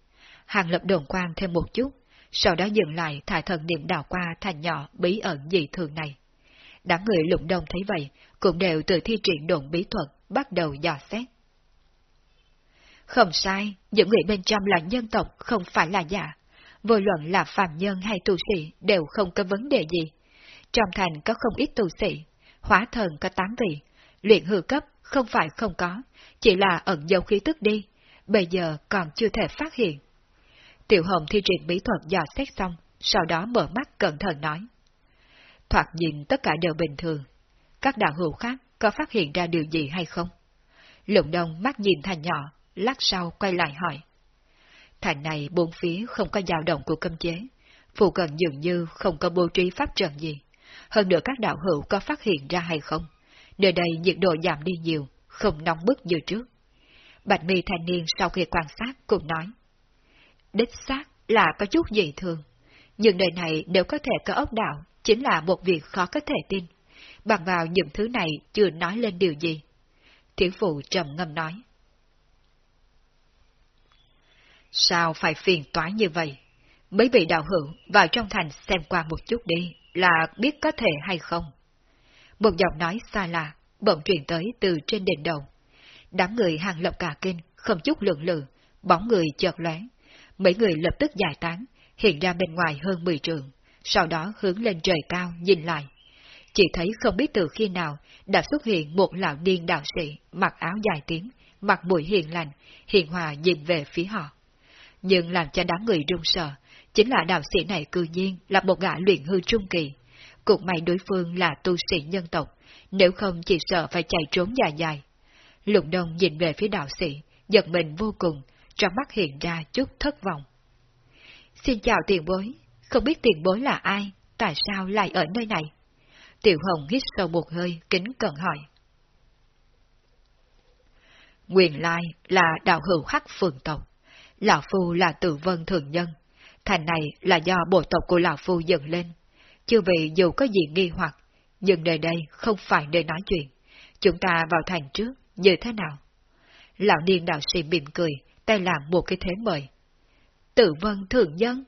Hàng lập đồn quan thêm một chút, sau đó dừng lại thải thần niệm đào qua thành nhỏ bí ẩn dị thường này. Đám người lụng đông thấy vậy, cũng đều từ thi triển đồn bí thuật, bắt đầu dò xét. Không sai, những người bên trong là nhân tộc không phải là giả. Vô luận là phàm nhân hay tu sĩ đều không có vấn đề gì. Trong thành có không ít tu sĩ, hóa thần có tám vị, luyện hư cấp không phải không có, chỉ là ẩn dấu khí tức đi, bây giờ còn chưa thể phát hiện. Tiểu Hồng thi triển bí thuật dò xét xong, sau đó mở mắt cẩn thận nói. Thoạt nhìn tất cả đều bình thường. Các đạo hữu khác có phát hiện ra điều gì hay không? Lụng đông mắt nhìn thành nhỏ, lát sau quay lại hỏi. Thành này bốn phía không có dao động của cơm chế, phụ cận dường như không có bố trí pháp trận gì. Hơn nữa các đạo hữu có phát hiện ra hay không? Nơi đây nhiệt độ giảm đi nhiều, không nóng bức như trước. Bạch mi thanh niên sau khi quan sát cũng nói. Đích xác là có chút dị thường. Nhưng đời này nếu có thể có ốc đạo, chính là một việc khó có thể tin. Bằng vào những thứ này chưa nói lên điều gì. Thiếu phụ trầm ngâm nói. Sao phải phiền toái như vậy? Mấy vị đạo hữu vào trong thành xem qua một chút đi, là biết có thể hay không. Một giọng nói xa lạ, bỗng truyền tới từ trên đỉnh đầu. Đám người hàng lập cả kinh, không chút lượng lự, bóng người chợt lóe. Mấy người lập tức giải tán, hiện ra bên ngoài hơn 10 trường, sau đó hướng lên trời cao nhìn lại. Chỉ thấy không biết từ khi nào đã xuất hiện một lão niên đạo sĩ mặc áo dài tím, mặt mũi hiền lành, hiền hòa nhìn về phía họ. Nhưng làm cho đám người run sợ, chính là đạo sĩ này cư nhiên là một gã luyện hư trung kỳ. Cũng may đối phương là tu sĩ nhân tộc, nếu không chỉ sợ phải chạy trốn dài dài. Lục đông nhìn về phía đạo sĩ, giật mình vô cùng, trong mắt hiện ra chút thất vọng. Xin chào tiền bối, không biết tiền bối là ai, tại sao lại ở nơi này? Tiểu Hồng hít sâu một hơi, kính cẩn hỏi. Nguyên lai là đạo hữu hắc phường tộc. Lão Phu là tử vân thường nhân. Thành này là do bộ tộc của Lão Phu dựng lên. Chưa vì dù có gì nghi hoặc, nhưng nơi đây không phải nơi nói chuyện. Chúng ta vào thành trước, như thế nào? Lão niên đạo sĩ mỉm cười, tay làm một cái thế mời. tự vân thượng nhân.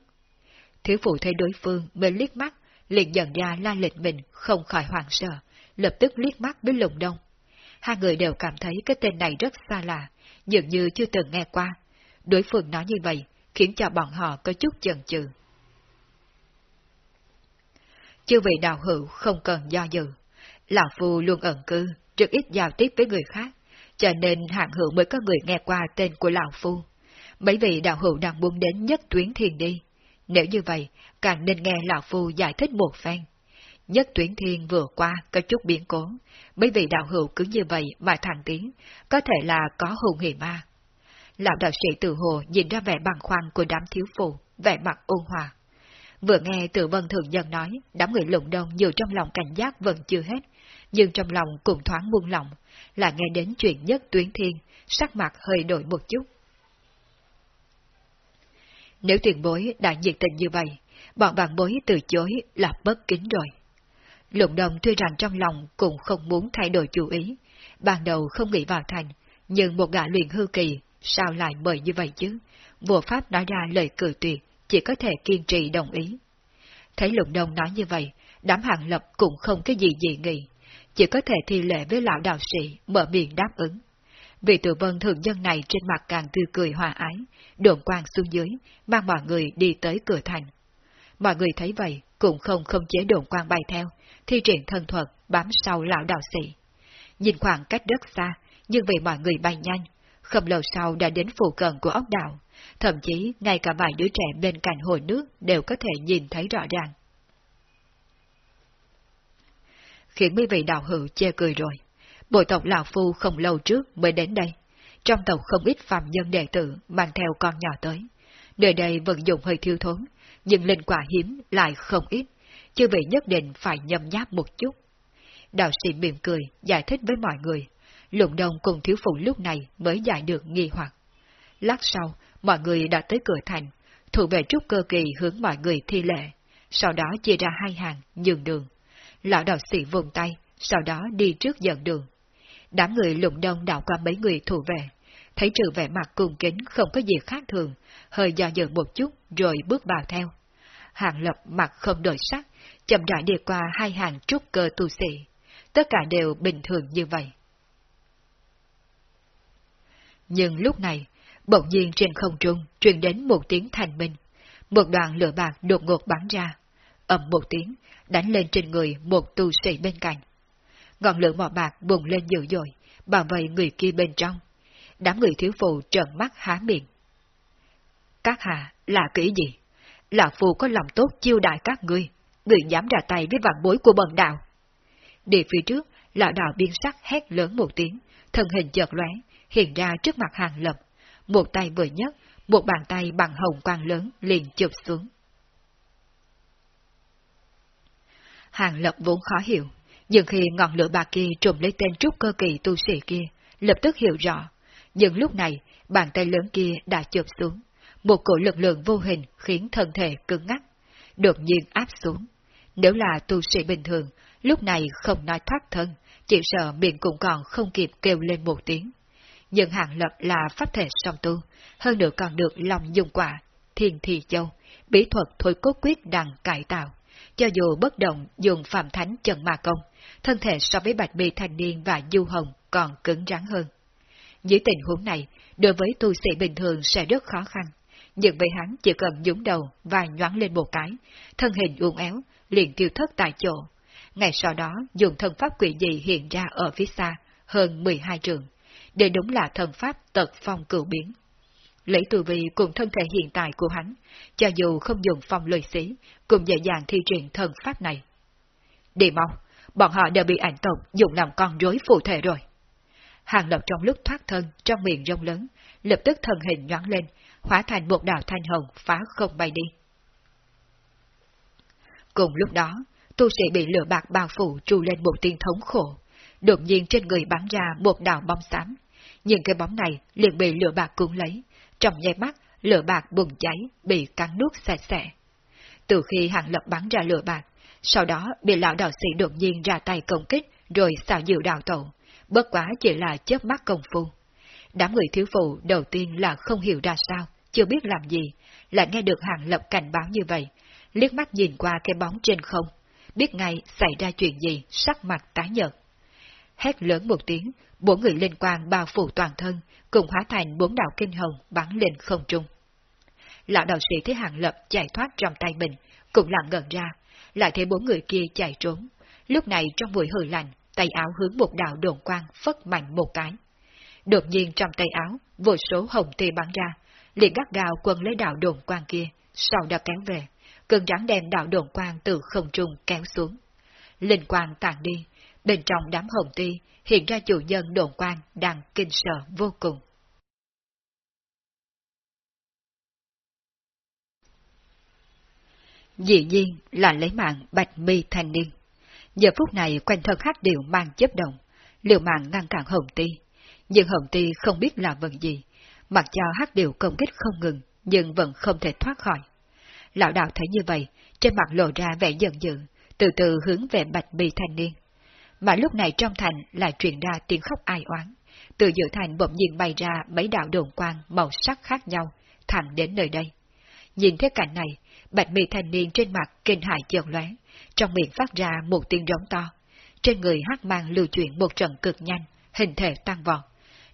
Thiếu phụ thấy đối phương mới liếc mắt, liền nhận ra la lịch mình không khỏi hoảng sợ, lập tức liếc mắt với lùng đông. Hai người đều cảm thấy cái tên này rất xa lạ, dường như chưa từng nghe qua. Đối phương nói như vậy, khiến cho bọn họ có chút chần chừ. Chư vị đạo hữu không cần do dự. Lão Phu luôn ẩn cư, rất ít giao tiếp với người khác, cho nên hạng hữu mới có người nghe qua tên của Lão Phu. Mấy vị đạo hữu đang muốn đến nhất tuyến thiên đi. Nếu như vậy, càng nên nghe Lão Phu giải thích một phen. Nhất tuyến thiên vừa qua có chút biến cố, mấy vị đạo hữu cứ như vậy mà thẳng tiến, có thể là có hùng hỉ ma. Lão đạo sĩ tự hồ nhìn ra vẻ bằng khoăn của đám thiếu phụ, vẻ mặt ôn hòa. Vừa nghe từ vân thường dân nói, đám người lụng đông dù trong lòng cảnh giác vẫn chưa hết, nhưng trong lòng cũng thoáng buông lòng, là nghe đến chuyện nhất tuyến thiên, sắc mặt hơi đổi một chút. Nếu tiền bối đã nhiệt tình như vậy, bọn bạn bối từ chối là bất kính rồi. Lụng đồng tuy rằng trong lòng cũng không muốn thay đổi chủ ý, ban đầu không nghĩ vào thành, nhưng một gã luyện hư kỳ sao lại bởi như vậy chứ? Vua Pháp nói ra lời cử tuyệt, chỉ có thể kiên trì đồng ý. Thấy lục đồng nói như vậy, đám hàng lập cũng không cái gì dị nghị, chỉ có thể thi lệ với lão đạo sĩ mở miệng đáp ứng. Vị tự vân thượng dân này trên mặt càng tươi cười hòa ái, đồn quang xuống dưới, mang mọi người đi tới cửa thành. Mọi người thấy vậy, cũng không không chế đồn quang bay theo, thi triển thân thuật bám sau lão đạo sĩ. Nhìn khoảng cách rất xa, nhưng vì mọi người bay nhanh, không lâu sau đã đến phụ cận của ốc đảo, thậm chí ngay cả vài đứa trẻ bên cạnh hồ nước đều có thể nhìn thấy rõ ràng. Khiến mấy vị đạo hữu chê cười rồi. Bộ tộc lão Phu không lâu trước mới đến đây. Trong tộc không ít phạm nhân đệ tử mang theo con nhỏ tới. Nơi đây vận dụng hơi thiêu thốn, nhưng linh quả hiếm lại không ít, chưa vị nhất định phải nhầm nháp một chút. Đạo sĩ mỉm cười, giải thích với mọi người. Lụng đồng cùng thiếu phụ lúc này mới giải được nghi hoặc. Lát sau, mọi người đã tới cửa thành, thủ vệ trúc cơ kỳ hướng mọi người thi lệ, sau đó chia ra hai hàng, nhường đường. Lão đạo sĩ vùng tay, sau đó đi trước dẫn đường. Đám người lụng đông đảo qua mấy người thủ vệ, thấy trừ vẻ mặt cung kính không có gì khác thường, hơi do dự một chút rồi bước vào theo. Hàng lập mặt không đổi sắc, chậm rãi đi qua hai hàng trúc cơ tu sĩ. Tất cả đều bình thường như vậy. Nhưng lúc này, bỗng nhiên trên không trung truyền đến một tiếng thành minh. Một đoàn lửa bạc đột ngột bắn ra. ầm một tiếng, đánh lên trên người một tu sĩ bên cạnh. Ngọn lửa mỏ bạc bùng lên dữ dội, bảo vệ người kia bên trong. Đám người thiếu phụ trợn mắt há miệng. Các hạ là kỹ gì? Là phù có lòng tốt chiêu đại các ngươi, người dám ra tay với vạn bối của bần đạo. Đi phía trước, lão đạo biên sắc hét lớn một tiếng, thân hình chợt lóe, hiện ra trước mặt hàng lập. Một tay vừa nhấc, một bàn tay bằng hồng quang lớn liền chụp xuống. Hàng lập vốn khó hiểu, nhưng khi ngọn lửa bạc kia trùm lấy tên trúc cơ kỳ tu sĩ kia, lập tức hiểu rõ. Nhưng lúc này, bàn tay lớn kia đã chụp xuống. Một cổ lực lượng vô hình khiến thân thể cứng ngắc, đột nhiên áp xuống. Nếu là tu sĩ bình thường, lúc này không nói thoát thân, chỉ sợ miệng cũng còn không kịp kêu lên một tiếng. Nhưng hạng lập là pháp thể song tu, hơn nữa còn được lòng dùng quả, thiên thị châu, bí thuật thôi cốt quyết đằng cải tạo. Cho dù bất động dùng phạm thánh trần ma công, thân thể so với bạch bì thanh niên và du hồng còn cứng rắn hơn. Dưới tình huống này, đối với tu sĩ bình thường sẽ rất khó khăn, nhưng với hắn chỉ cần nhúng đầu và nhoáng lên một cái, thân hình uốn éo, liền tiêu thất tại chỗ. Ngày sau đó dùng thân pháp quỷ dị hiện ra ở phía xa, hơn 12 trường, để đúng là thần pháp tật phong cửu biến. Lấy từ vị cùng thân thể hiện tại của hắn, cho dù không dùng phong lời xí, cũng dễ dàng thi triển thần pháp này. Đi mau, bọn họ đều bị ảnh tộc dùng làm con rối phụ thể rồi. Hàng Lập trong lúc thoát thân trong miệng rông lớn, lập tức thân hình nhoáng lên, hóa thành một đạo thanh hồng phá không bay đi. Cùng lúc đó, tu sĩ bị lửa bạc bao phủ trù lên một tiếng thống khổ. Đột nhiên trên người bắn ra một đạo bóng xám. Nhưng cái bóng này liền bị lửa bạc cuốn lấy. Trong nháy mắt, lửa bạc bùng cháy, bị cắn nuốt sạch sẽ. Từ khi hàng lập bắn ra lửa bạc, sau đó bị lão đạo sĩ đột nhiên ra tay công kích, rồi xào dịu đào tẩu. Bất quá chỉ là chớp mắt công phu. Đám người thiếu phụ đầu tiên là không hiểu ra sao, chưa biết làm gì, lại nghe được hàng lập cảnh báo như vậy, liếc mắt nhìn qua cái bóng trên không, biết ngay xảy ra chuyện gì, sắc mặt tái nhợt. Hét lớn một tiếng, bốn người liên quan bao phủ toàn thân, cùng hóa thành bốn đạo kinh hồng bắn lên không trung. Lão đạo sĩ thấy hàng lập chạy thoát trong tay mình, cũng lặng ngẩn ra, lại thấy bốn người kia chạy trốn. Lúc này trong buổi hơi lạnh, tay áo hướng một đạo đồn quang phất mạnh một cái. Đột nhiên trong tay áo, vô số hồng tê bắn ra, liền gắt gào quần lấy đạo đồn quang kia, sau đó kéo về, cơn rắn đem đạo đồn quang từ không trung kéo xuống. Linh quang tàn đi, bên trong đám hồng ti hiện ra chủ nhân đồn quang đang kinh sợ vô cùng. Dĩ nhiên là lấy mạng bạch mi thanh niên. Giờ phút này quanh thân hát điệu mang chấp động, liều mạng ngăn cản hồng ti. Nhưng hồng ti không biết là vật gì, mặc cho hát điệu công kích không ngừng, nhưng vẫn không thể thoát khỏi. Lão đạo thấy như vậy, trên mặt lộ ra vẻ giận dữ, từ từ hướng về bạch mi thanh niên. Mà lúc này trong thành lại truyền ra tiếng khóc ai oán. Từ giữa thành bỗng nhiên bay ra mấy đạo đồn quang màu sắc khác nhau, thẳng đến nơi đây. Nhìn thấy cảnh này, bạch mì thanh niên trên mặt kinh hại chợt lóe, trong miệng phát ra một tiếng rống to. Trên người hát mang lưu chuyển một trận cực nhanh, hình thể tăng vọt.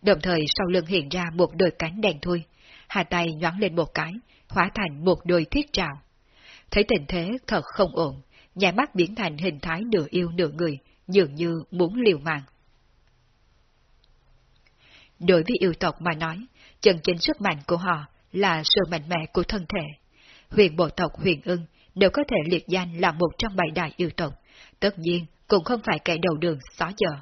Đồng thời sau lưng hiện ra một đôi cánh đèn thui, hai tay nhoáng lên một cái, hóa thành một đôi thiết trào. Thấy tình thế thật không ổn, nhà mắt biến thành hình thái nửa yêu nửa người, dường như muốn liều mạng. Đối với yêu tộc mà nói, chân chính sức mạnh của họ là sự mạnh mẽ của thân thể. Huyền bộ tộc huyền ưng đều có thể liệt danh là một trong bảy đại yêu tộc, tất nhiên cũng không phải kẻ đầu đường xó giờ.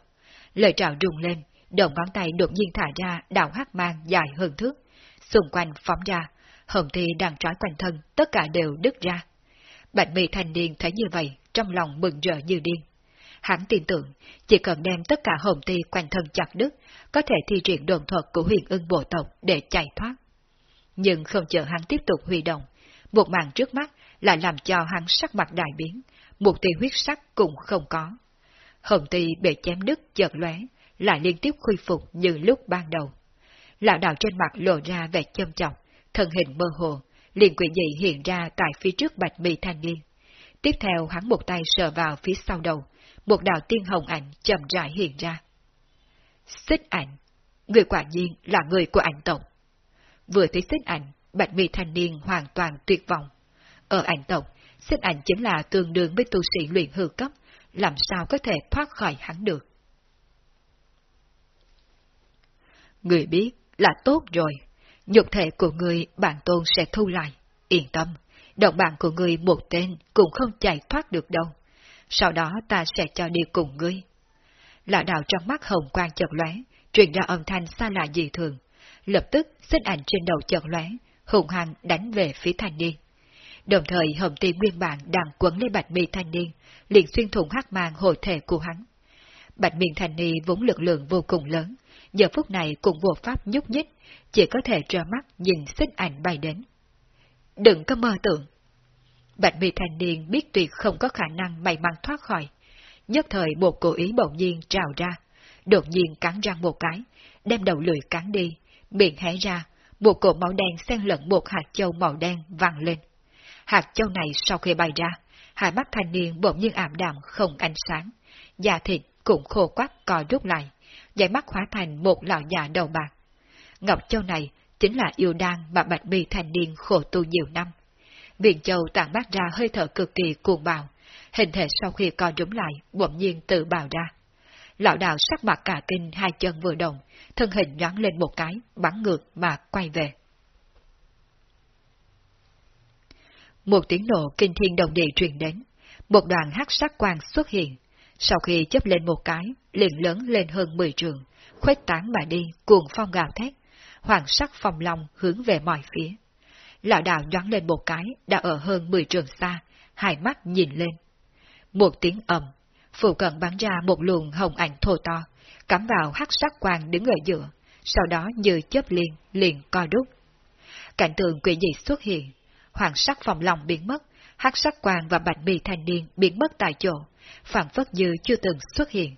Lời trào rung lên, đầu ngón tay đột nhiên thả ra đạo hắc mang dài hơn thước, xung quanh phóng ra, hồng thi đang trói quanh thân, tất cả đều đứt ra. Bạch mi thanh niên thấy như vậy, trong lòng mừng rỡ như điên. Hắn tin tưởng, chỉ cần đem tất cả hồng ti quanh thân chặt đứt, có thể thi triển đồn thuật của huyền ưng bộ tộc để chạy thoát. Nhưng không chờ hắn tiếp tục huy động, một màn trước mắt lại làm cho hắn sắc mặt đại biến, một tia huyết sắc cũng không có. Hồng ti bị chém đứt chợt lóe, lại liên tiếp khôi phục như lúc ban đầu. Lão đạo trên mặt lộ ra vẻ châm trọng, thân hình mơ hồ, liền quỷ dị hiện ra tại phía trước bạch mì thanh niên. Tiếp theo hắn một tay sờ vào phía sau đầu, một đạo tiên hồng ảnh chậm rãi hiện ra. Xích ảnh, người quả nhiên là người của ảnh tộc. Vừa thấy xích ảnh, bạch mi thanh niên hoàn toàn tuyệt vọng. Ở ảnh tộc, xích ảnh chính là tương đương với tu sĩ luyện hư cấp, làm sao có thể thoát khỏi hắn được. Người biết là tốt rồi. Nhục thể của người bản tôn sẽ thu lại. Yên tâm, đồng bạn của người một tên cũng không chạy thoát được đâu. Sau đó ta sẽ cho đi cùng ngươi. Lão đạo trong mắt hồng quang chợt lóe, truyền ra âm thanh xa lạ dị thường. Lập tức xích ảnh trên đầu chợt lóe, hùng hăng đánh về phía thanh niên. Đồng thời hồng tiên nguyên bản đang quấn lấy bạch mi thanh niên, liền xuyên thủng hắc mang hồi thể của hắn. Bạch miệng thanh niên vốn lực lượng vô cùng lớn, giờ phút này cũng vô pháp nhúc nhích, chỉ có thể trơ mắt nhìn xích ảnh bay đến. Đừng có mơ tưởng. Bạch bị thanh niên biết tuyệt không có khả năng may mắn thoát khỏi. Nhất thời một cố ý bỗng nhiên trào ra, đột nhiên cắn răng một cái, đem đầu lưỡi cắn đi, miệng hé ra, một cổ máu đen xen lẫn một hạt châu màu đen văng lên. Hạt châu này sau khi bay ra, hai mắt thanh niên bỗng nhiên ảm đạm không ánh sáng, da thịt cũng khô quắc co rút lại, dãy mắt hóa thành một lão già đầu bạc. Ngọc châu này chính là yêu đan mà bạch mi thanh niên khổ tu nhiều năm. Viện châu tản mát ra hơi thở cực kỳ cuồng bạo, hình thể sau khi co rúm lại bỗng nhiên tự bào ra. Lão đạo sắc mặt cả kinh hai chân vừa động, thân hình nhoáng lên một cái, bắn ngược mà quay về. Một tiếng nổ kinh thiên đồng địa truyền đến, một đoàn hắc sắc quang xuất hiện, sau khi chấp lên một cái, liền lớn lên hơn 10 trường, khuếch tán mà đi, cuồng phong gào thét, hoàng sắc phong long hướng về mọi phía. Lão đạo nhoáng lên một cái, đã ở hơn 10 trường xa, hai mắt nhìn lên. Một tiếng ầm, phụ cận bắn ra một luồng hồng ảnh thô to, cắm vào hắc sắc quang đứng ở giữa, sau đó như chớp liền, liền co đúc. Cảnh tượng quỷ dị xuất hiện, hoàng sắc phòng lòng biến mất, hắc sắc quang và bạch bì thanh niên biến mất tại chỗ, phản phất như chưa từng xuất hiện.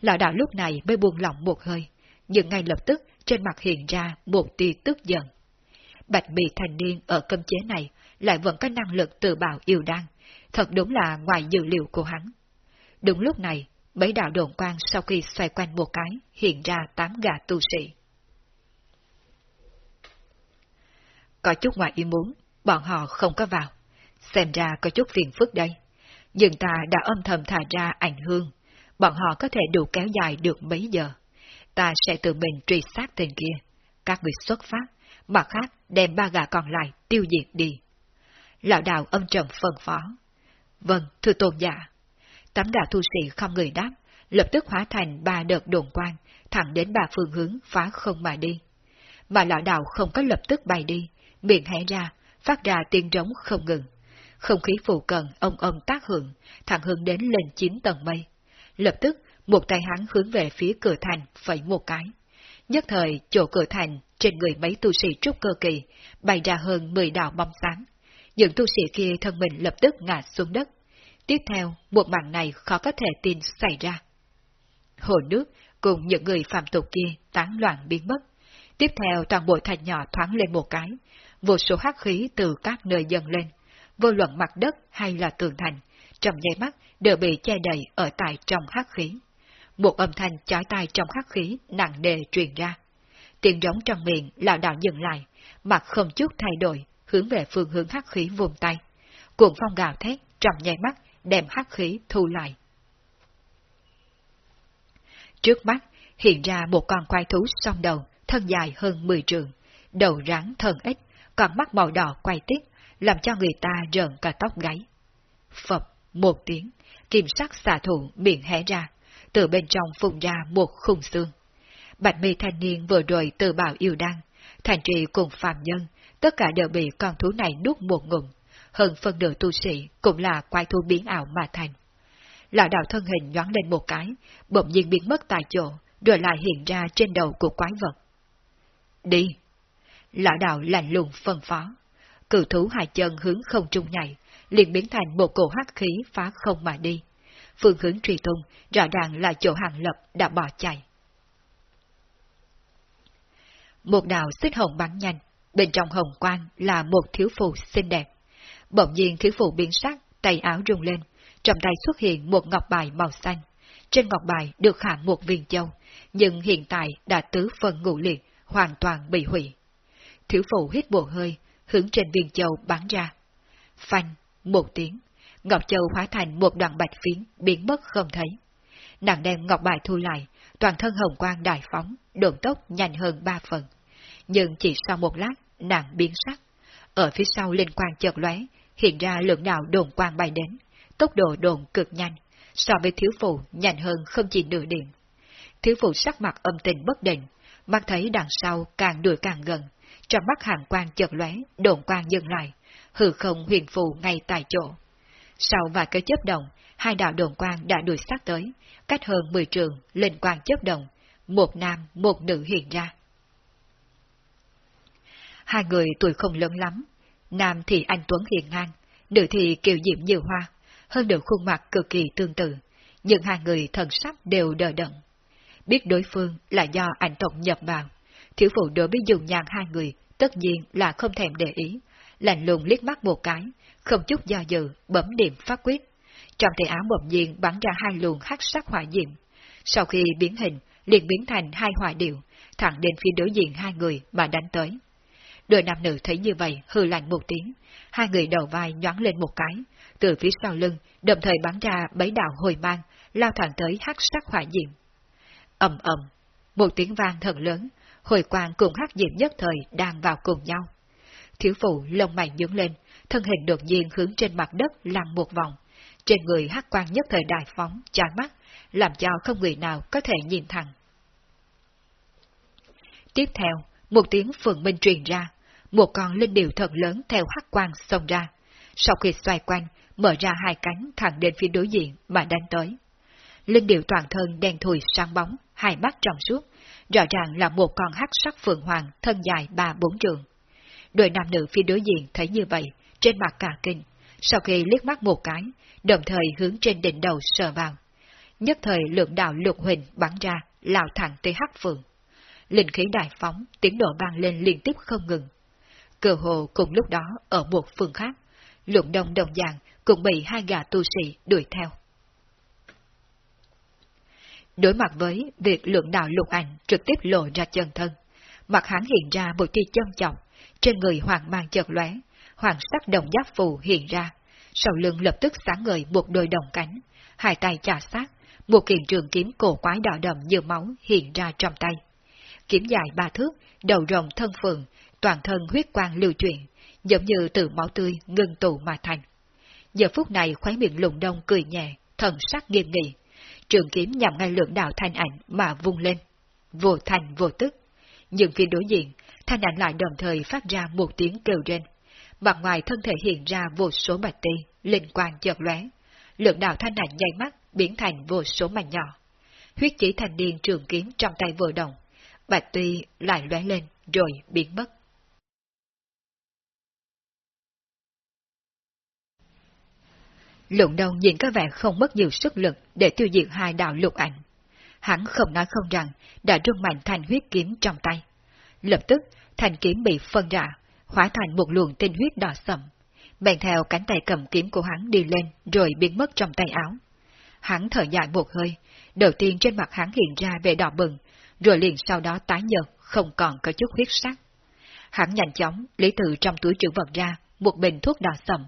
Lão đạo lúc này mới buông lỏng một hơi, nhưng ngay lập tức trên mặt hiện ra một tia tức giận. Bạch bì thành niên ở cơm chế này lại vẫn có năng lực tự bảo yêu đan, thật đúng là ngoài dự liệu của hắn. Đúng lúc này, mấy đạo đồn quang sau khi xoay quanh một cái, hiện ra tám gà tu sĩ. Có chút ngoài ý muốn, bọn họ không có vào. Xem ra có chút phiền phức đây. Nhưng ta đã âm thầm thả ra ảnh hương, bọn họ có thể đủ kéo dài được mấy giờ. Ta sẽ tự mình truy sát tên kia. Các người xuất phát, mặt khác đem ba gà còn lại tiêu diệt đi. Lão đạo âm trầm phân phó. Vâng, thưa tôn giả. Tám gà tu sĩ không người đáp, lập tức hóa thành ba đợt đồn quang, thẳng đến ba phương hướng phá không mà đi. Mà lão đạo không có lập tức bay đi, miệng hé ra, phát ra tiếng trống không ngừng. Không khí phù cận ông ông tác hưởng, thẳng hướng đến lên chín tầng mây. Lập tức, một tay hắn hướng về phía cửa thành, phẩy một cái. Nhất thời, chỗ cửa thành, trên người mấy tu sĩ trúc cơ kỳ, bày ra hơn 10 đạo bóng sáng. Những tu sĩ kia thân mình lập tức ngã xuống đất. Tiếp theo, một màn này khó có thể tin xảy ra. Hồ nước cùng những người phạm tục kia tán loạn biến mất. Tiếp theo toàn bộ thành nhỏ thoáng lên một cái, vô số hắc khí từ các nơi dâng lên, vô luận mặt đất hay là tường thành, trong giây mắt đều bị che đầy ở tại trong hắc khí. Một âm thanh chói tai trong hắc khí nặng nề truyền ra. Tiếng rống trong miệng lão đạo dừng lại, mặt không chút thay đổi, hướng về phương hướng hắc khí vùng tay. Cuộn phong gào thét, trong nháy mắt đem hắc khí thu lại. Trước mắt hiện ra một con quái thú song đầu, thân dài hơn 10 trường, đầu rắn thân ích, còn mắt màu đỏ quay tít, làm cho người ta rợn cả tóc gáy. Phập, một tiếng, kim sắc xà thủ miệng hé ra, từ bên trong phun ra một khung xương. Bạch mi thanh niên vừa rồi từ bảo yêu đăng, thành trì cùng phàm nhân, tất cả đều bị con thú này nuốt một ngụm, hơn phần nửa tu sĩ cũng là quái thú biến ảo mà thành. Lão đạo thân hình nhoáng lên một cái, bỗng nhiên biến mất tại chỗ, rồi lại hiện ra trên đầu của quái vật. Đi! Lão đạo lạnh lùng phân phó. Cự thú hai chân hướng không trung nhảy, liền biến thành một cổ hắc khí phá không mà đi. Phương hướng truy tung, rõ ràng là chỗ hàng lập đã bỏ chạy. Một đạo xích hồng bắn nhanh, bên trong hồng quang là một thiếu phụ xinh đẹp. Bỗng nhiên thiếu phụ biến sắc, tay áo rung lên, trong tay xuất hiện một ngọc bài màu xanh. Trên ngọc bài được khảm một viên châu, nhưng hiện tại đã tứ phần ngũ liệt, hoàn toàn bị hủy. Thiếu phụ hít bộ hơi, hướng trên viên châu bắn ra. Phanh, một tiếng, Ngọc Châu hóa thành một đoạn bạch phiến, biến mất không thấy. Nàng đem ngọc bài thu lại, toàn thân hồng quang đại phóng, đồn tốc nhanh hơn ba phần. Nhưng chỉ sau một lát, nàng biến sắc. Ở phía sau linh quang chợt lóe, hiện ra lượng đạo đồn quang bay đến. Tốc độ đồn cực nhanh, so với thiếu phụ nhanh hơn không chỉ nửa điểm. Thiếu phụ sắc mặt âm tình bất định, mắt thấy đằng sau càng đuổi càng gần, trong mắt hàng quang chợt lóe, đồn quang dừng lại, hư không huyền phù ngay tại chỗ. Sau vài cái chớp động, hai đạo đồn quang đã đuổi sát tới, cách hơn 10 trường, linh quang chớp động, một nam, một nữ hiện ra. Hai người tuổi không lớn lắm, nam thì anh Tuấn hiền ngang, nữ thì kiều diễm nhiều hoa, hơn được khuôn mặt cực kỳ tương tự, nhưng hai người thần sắc đều đờ đẫn. Biết đối phương là do ảnh Tổng nhập vào, thiếu phụ đối với dùng nhàn hai người tất nhiên là không thèm để ý, lạnh lùng liếc mắt một cái, không chút do dự, bấm điểm phát quyết. Trong tay áo bỗng nhiên bắn ra hai luồng hắc sắc hỏa diệm. Sau khi biến hình, liền biến thành hai hỏa điệu, thẳng đến phía đối diện hai người mà đánh tới. Đôi nam nữ thấy như vậy hư lạnh một tiếng, hai người đầu vai nhoáng lên một cái, từ phía sau lưng, đồng thời bắn ra bấy đạo hồi mang, lao thẳng tới hắc sắc hỏa diệm. ầm ầm, một tiếng vang thật lớn, hồi quang cùng hắc diệm nhất thời đang vào cùng nhau. Thiếu phụ lông mày nhướng lên, thân hình đột nhiên hướng trên mặt đất lăn một vòng. Trên người hắc quang nhất thời đại phóng, chói mắt, làm cho không người nào có thể nhìn thẳng. Tiếp theo, một tiếng phượng minh truyền ra, một con linh điệu thật lớn theo hắc quang xông ra. Sau khi xoay quanh, mở ra hai cánh thẳng đến phía đối diện mà đánh tới. Linh điệu toàn thân đen thùi sáng bóng, hai mắt trong suốt, rõ ràng là một con hắc sắc phượng hoàng thân dài ba bốn trường. Đội nam nữ phía đối diện thấy như vậy, trên mặt cả kinh, sau khi liếc mắt một cái, đồng thời hướng trên đỉnh đầu sờ vào. Nhất thời lượng đạo lục huỳnh bắn ra, lao thẳng tới hắc phượng. Linh khí đại phóng, tiếng độ vang lên liên tiếp không ngừng cơ hồ cùng lúc đó ở một phương khác, lượng đông đồng dạng cũng bị hai gà tu sĩ đuổi theo. Đối mặt với việc lượng đạo lục ảnh trực tiếp lộ ra chân thân, mặt hắn hiện ra một tia châm trọng, trên người hoàng mang chợt lóe, hoàng sắc đồng giáp phù hiện ra, sau lưng lập tức sáng ngời một đôi đồng cánh, hai tay chà sát, một kiện trường kiếm cổ quái đỏ đậm như máu hiện ra trong tay. Kiếm dài ba thước, đầu rồng thân phượng, toàn thân huyết quang lưu chuyển, giống như từ máu tươi ngưng tụ mà thành. Giờ phút này khóe miệng lùng đông cười nhẹ, thần sắc nghiêm nghị. Trường kiếm nhằm ngay lượng đạo thanh ảnh mà vung lên. Vô thành vô tức. Nhưng phía đối diện, thanh ảnh lại đồng thời phát ra một tiếng kêu rên. Mặt ngoài thân thể hiện ra vô số bạch ti, linh quang chợt lóe. Lượng đạo thanh ảnh nháy mắt biến thành vô số mảnh nhỏ. Huyết chỉ thành điên trường kiếm trong tay vừa động, bạch ti lại lóe lên rồi biến mất. Lụng đông nhìn có vẻ không mất nhiều sức lực để tiêu diệt hai đạo lục ảnh. Hắn không nói không rằng đã rung mạnh thành huyết kiếm trong tay. Lập tức, thành kiếm bị phân ra, hóa thành một luồng tinh huyết đỏ sậm. Bèn theo cánh tay cầm kiếm của hắn đi lên rồi biến mất trong tay áo. Hắn thở dài một hơi, đầu tiên trên mặt hắn hiện ra vẻ đỏ bừng, rồi liền sau đó tái nhợt, không còn có chút huyết sắc. Hắn nhanh chóng lấy từ trong túi trữ vật ra một bình thuốc đỏ sậm,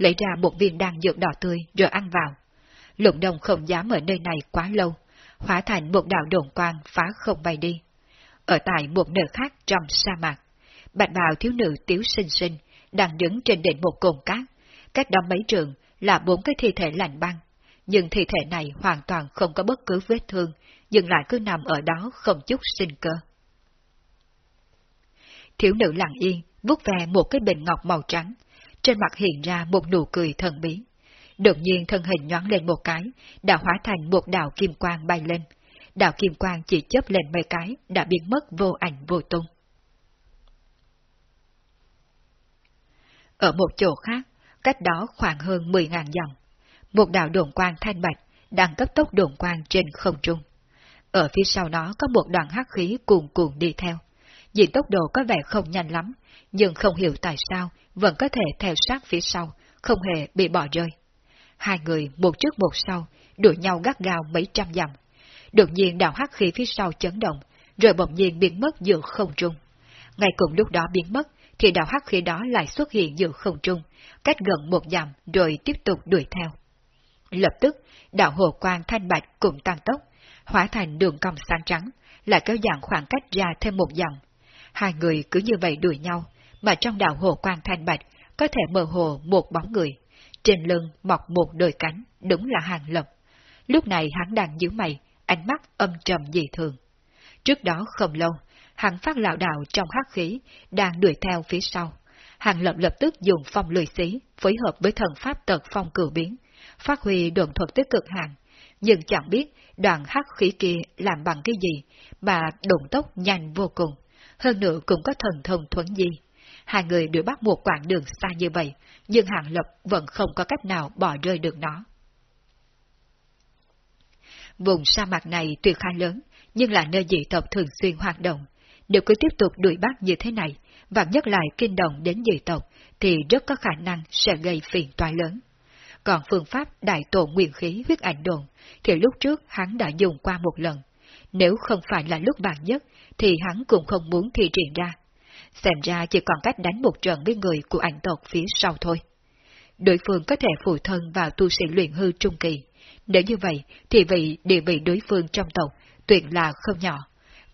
lấy ra một viên đan dược đỏ tươi rồi ăn vào. Lục đồng không dám ở nơi này quá lâu, hóa thành một đạo đồn quang phá không bay đi. Ở tại một nơi khác trong sa mạc, bạch bào thiếu nữ tiếu sinh sinh đang đứng trên đỉnh một cồn cát, cách đó mấy trường là bốn cái thi thể lạnh băng, nhưng thi thể này hoàn toàn không có bất cứ vết thương, dừng lại cứ nằm ở đó không chút sinh cơ. Thiếu nữ lặng yên, vuốt về một cái bình ngọc màu trắng, trên mặt hiện ra một nụ cười thần bí. Đột nhiên thân hình nhoáng lên một cái, đã hóa thành một đạo kim quang bay lên. Đạo kim quang chỉ chớp lên mấy cái, đã biến mất vô ảnh vô tung. Ở một chỗ khác, cách đó khoảng hơn 10.000 dặm, một đạo đồn quang thanh bạch đang cấp tốc đồn quang trên không trung. Ở phía sau nó có một đoàn hắc khí cuồn cuộn đi theo. diện tốc độ có vẻ không nhanh lắm, nhưng không hiểu tại sao vẫn có thể theo sát phía sau, không hề bị bỏ rơi. Hai người một trước một sau, đuổi nhau gắt gao mấy trăm dặm. Đột nhiên đạo hắc khí phía sau chấn động, rồi bỗng nhiên biến mất giữa không trung. Ngay cùng lúc đó biến mất, thì đạo hắc khí đó lại xuất hiện giữa không trung, cách gần một dặm rồi tiếp tục đuổi theo. Lập tức, đạo hồ quang thanh bạch cũng tăng tốc, hóa thành đường cong sáng trắng, lại kéo dạng khoảng cách ra thêm một dặm. Hai người cứ như vậy đuổi nhau, mà trong đạo hồ quang thanh bạch có thể mơ hồ một bóng người. Trên lưng mọc một đôi cánh, đúng là hàng lập. Lúc này hắn đang giữ mày, ánh mắt âm trầm dị thường. Trước đó không lâu, hắn phát lão đạo trong hắc khí, đang đuổi theo phía sau. Hàng lập lập tức dùng phong lười xí, phối hợp với thần pháp tật phong cử biến, phát huy đồn thuật tới cực hạn, nhưng chẳng biết đoàn hắc khí kia làm bằng cái gì, mà động tốc nhanh vô cùng, hơn nữa cũng có thần thông thuấn di. Hai người đuổi bắt một quãng đường xa như vậy, nhưng Hàng Lập vẫn không có cách nào bỏ rơi được nó. Vùng sa mạc này tuy khá lớn, nhưng là nơi dị tộc thường xuyên hoạt động. Nếu cứ tiếp tục đuổi bắt như thế này, và nhất lại kinh động đến dị tộc, thì rất có khả năng sẽ gây phiền toái lớn. Còn phương pháp đại tổ nguyên khí huyết ảnh đồn, thì lúc trước hắn đã dùng qua một lần. Nếu không phải là lúc vàng nhất, thì hắn cũng không muốn thi triển ra. Xem ra chỉ còn cách đánh một trận với người của ảnh tộc phía sau thôi. Đối phương có thể phụ thân vào tu sĩ luyện hư trung kỳ. Nếu như vậy, thì vị địa vị đối phương trong tộc tuyệt là không nhỏ.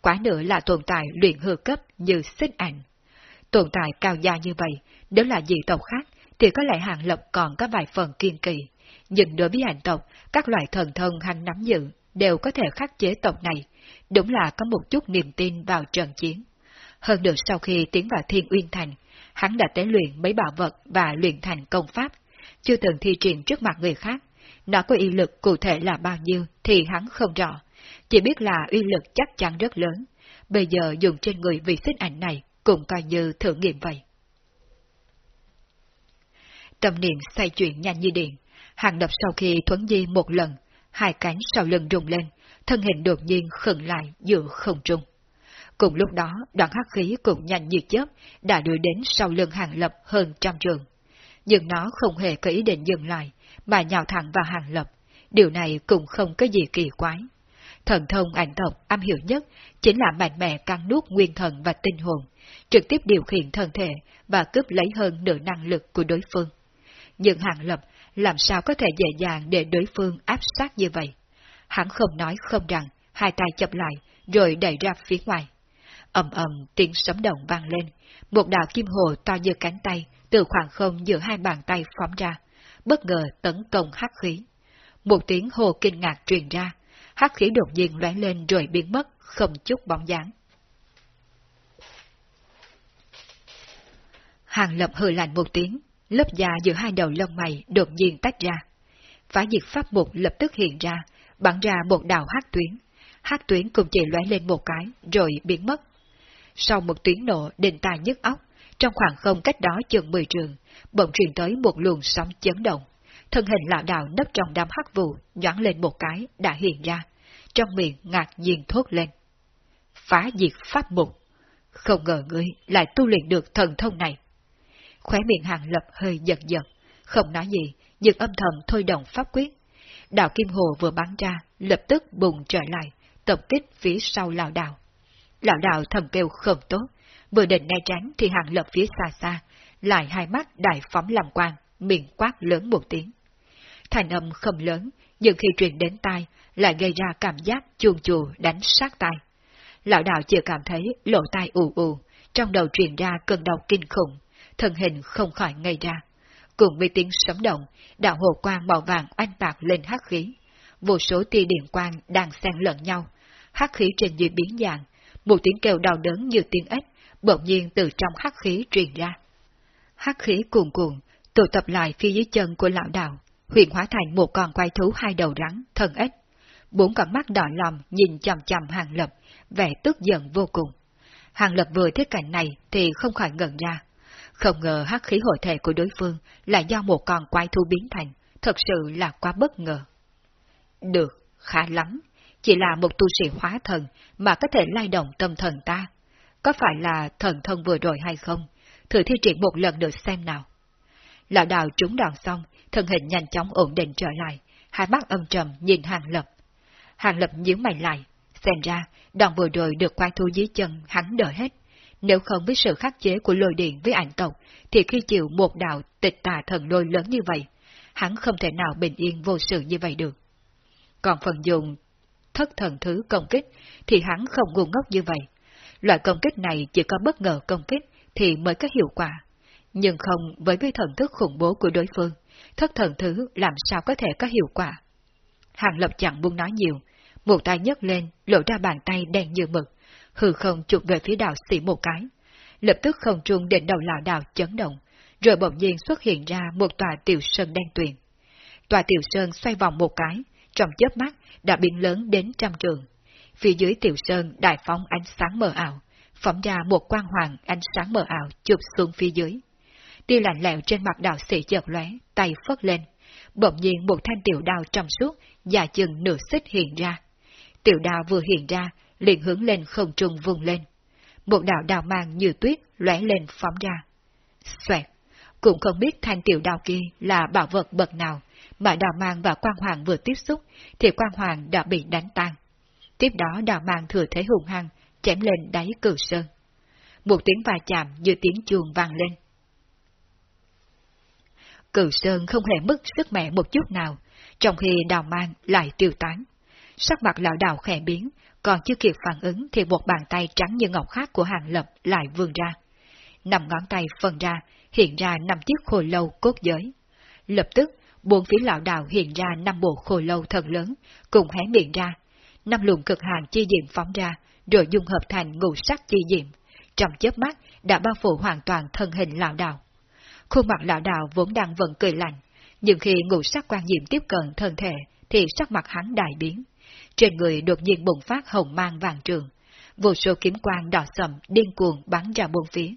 Quá nữa là tồn tại luyện hư cấp như xích ảnh. Tồn tại cao gia như vậy, nếu là dị tộc khác, thì có lẽ hàng lập còn có vài phần kiên kỳ. Nhưng đối với ảnh tộc, các loại thần thân hành nắm giữ đều có thể khắc chế tộc này, đúng là có một chút niềm tin vào trận chiến. Hơn được sau khi tiến vào Thiên Uyên Thành, hắn đã tế luyện mấy bảo vật và luyện thành công pháp, chưa từng thi triển trước mặt người khác. Nó có uy lực cụ thể là bao nhiêu thì hắn không rõ, chỉ biết là uy lực chắc chắn rất lớn. Bây giờ dùng trên người vị xích ảnh này cũng coi như thử nghiệm vậy. Tâm niệm xoay chuyển nhanh như điện, hàng đập sau khi thuấn di một lần, hai cánh sau lưng rung lên, thân hình đột nhiên khẩn lại giữa không trung. Cùng lúc đó, đoạn hắc khí cũng nhanh như chớp, đã đưa đến sau lưng hàng lập hơn trăm trường. Nhưng nó không hề có ý định dừng lại, mà nhào thẳng vào hàng lập. Điều này cũng không có gì kỳ quái. Thần thông ảnh tộc am hiểu nhất chính là mạnh mẽ căng nuốt nguyên thần và tinh hồn, trực tiếp điều khiển thân thể và cướp lấy hơn nửa năng lực của đối phương. Nhưng hàng lập làm sao có thể dễ dàng để đối phương áp sát như vậy? Hắn không nói không rằng, hai tay chập lại, rồi đẩy ra phía ngoài ầm ầm tiếng sấm động vang lên, một đạo kim hồ to như cánh tay từ khoảng không giữa hai bàn tay phóng ra, bất ngờ tấn công hắc khí. Một tiếng hồ kinh ngạc truyền ra, hắc khí đột nhiên lóe lên rồi biến mất, không chút bóng dáng. Hàng lập hừ lạnh một tiếng, lớp da giữa hai đầu lông mày đột nhiên tách ra. Phá diệt pháp mục lập tức hiện ra, bắn ra một đạo hắc tuyến. Hắc tuyến cùng chỉ lóe lên một cái, rồi biến mất, sau một tiếng nổ đình tài nhức óc, trong khoảng không cách đó chừng 10 trường, bỗng truyền tới một luồng sóng chấn động. Thân hình lão đạo nấp trong đám hắc vụ, nhoáng lên một cái, đã hiện ra. Trong miệng ngạc nhiên thốt lên. Phá diệt pháp mục. Không ngờ ngươi lại tu luyện được thần thông này. Khóe miệng hàng lập hơi giật giật, không nói gì, nhưng âm thầm thôi động pháp quyết. Đạo Kim Hồ vừa bắn ra, lập tức bùng trở lại, tập kích phía sau lão đạo. Lão đạo thầm kêu không tốt, vừa định né tránh thì hàng lập phía xa xa, lại hai mắt đại phóng làm quang, miệng quát lớn một tiếng. Thành âm không lớn, nhưng khi truyền đến tai, lại gây ra cảm giác chuồng chù đánh sát tai. Lão đạo chưa cảm thấy lộ tai ù ù, trong đầu truyền ra cơn đau kinh khủng, thân hình không khỏi ngây ra. Cùng với tiếng sấm động, đạo hồ quang màu vàng oanh tạc lên hắc khí. Vô số tia điện quang đang xen lẫn nhau, hắc khí trên dưới biến dạng, một tiếng kêu đau đớn như tiếng ếch, bỗng nhiên từ trong hắc khí truyền ra. Hắc khí cuồn cuộn, tụ tập lại phía dưới chân của lão đạo, huyền hóa thành một con quái thú hai đầu rắn, thân ếch. Bốn con mắt đỏ lòm nhìn chằm chằm hàng lập, vẻ tức giận vô cùng. Hàng lập vừa thấy cảnh này thì không khỏi ngẩn ra. Không ngờ hắc khí hội thể của đối phương là do một con quái thú biến thành, thật sự là quá bất ngờ. Được, khá lắm, chỉ là một tu sĩ hóa thần mà có thể lay động tâm thần ta. Có phải là thần thông vừa rồi hay không? Thử thi triển một lần được xem nào. Lão đào trúng đòn xong, thân hình nhanh chóng ổn định trở lại, hai mắt âm trầm nhìn hàng lập. Hàng lập nhíu mày lại, xem ra đòn vừa rồi được quay thu dưới chân hắn đợi hết. Nếu không với sự khắc chế của lôi điện với ảnh tộc, thì khi chịu một đạo tịch tà thần lôi lớn như vậy, hắn không thể nào bình yên vô sự như vậy được. Còn phần dùng thất thần thứ công kích, thì hắn không ngu ngốc như vậy. Loại công kích này chỉ có bất ngờ công kích thì mới có hiệu quả. Nhưng không với cái thần thức khủng bố của đối phương, thất thần thứ làm sao có thể có hiệu quả. Hàng Lập chẳng buông nói nhiều, một tay nhấc lên, lộ ra bàn tay đen như mực, hư không chụp về phía đạo sĩ một cái. Lập tức không trung đỉnh đầu lão đạo chấn động, rồi bỗng nhiên xuất hiện ra một tòa tiểu sơn đen tuyền. Tòa tiểu sơn xoay vòng một cái, trong chớp mắt đã biến lớn đến trăm trường. Phía dưới tiểu sơn đại phóng ánh sáng mờ ảo, phóng ra một quang hoàng ánh sáng mờ ảo chụp xuống phía dưới. tiêu lạnh lẽo trên mặt đạo sĩ chợt lóe, tay phất lên. Bỗng nhiên một thanh tiểu đao trong suốt, dài chừng nửa xích hiện ra. Tiểu đao vừa hiện ra, liền hướng lên không trung vùng lên. Một đạo đào mang như tuyết lóe lên phóng ra. Xoẹt! Cũng không biết thanh tiểu đao kia là bảo vật bậc nào, mà đào mang và quan hoàng vừa tiếp xúc, thì quan hoàng đã bị đánh tan. Tiếp đó đào mang thừa thế hùng hăng, chém lên đáy cử sơn. Một tiếng va chạm như tiếng chuông vang lên. Cử sơn không hề mất sức mẻ một chút nào, trong khi đào mang lại tiêu tán. Sắc mặt lão đào khẽ biến, còn chưa kịp phản ứng thì một bàn tay trắng như ngọc khác của hàng lập lại vươn ra. Nằm ngón tay phân ra, hiện ra năm chiếc khôi lâu cốt giới. Lập tức, buồn phía lão đạo hiện ra năm bộ khôi lâu thật lớn, cùng hé miệng ra. Năm luồng cực hàng chi diệm phóng ra, rồi dung hợp thành ngũ sắc chi diệm. Trong chớp mắt đã bao phủ hoàn toàn thân hình lão đạo Khuôn mặt lão đạo vốn đang vẫn cười lạnh, nhưng khi ngũ sắc quan diệm tiếp cận thân thể, thì sắc mặt hắn đại biến. Trên người đột nhiên bùng phát hồng mang vàng trường, vô số kiếm quang đỏ sầm điên cuồng bắn ra bốn phía.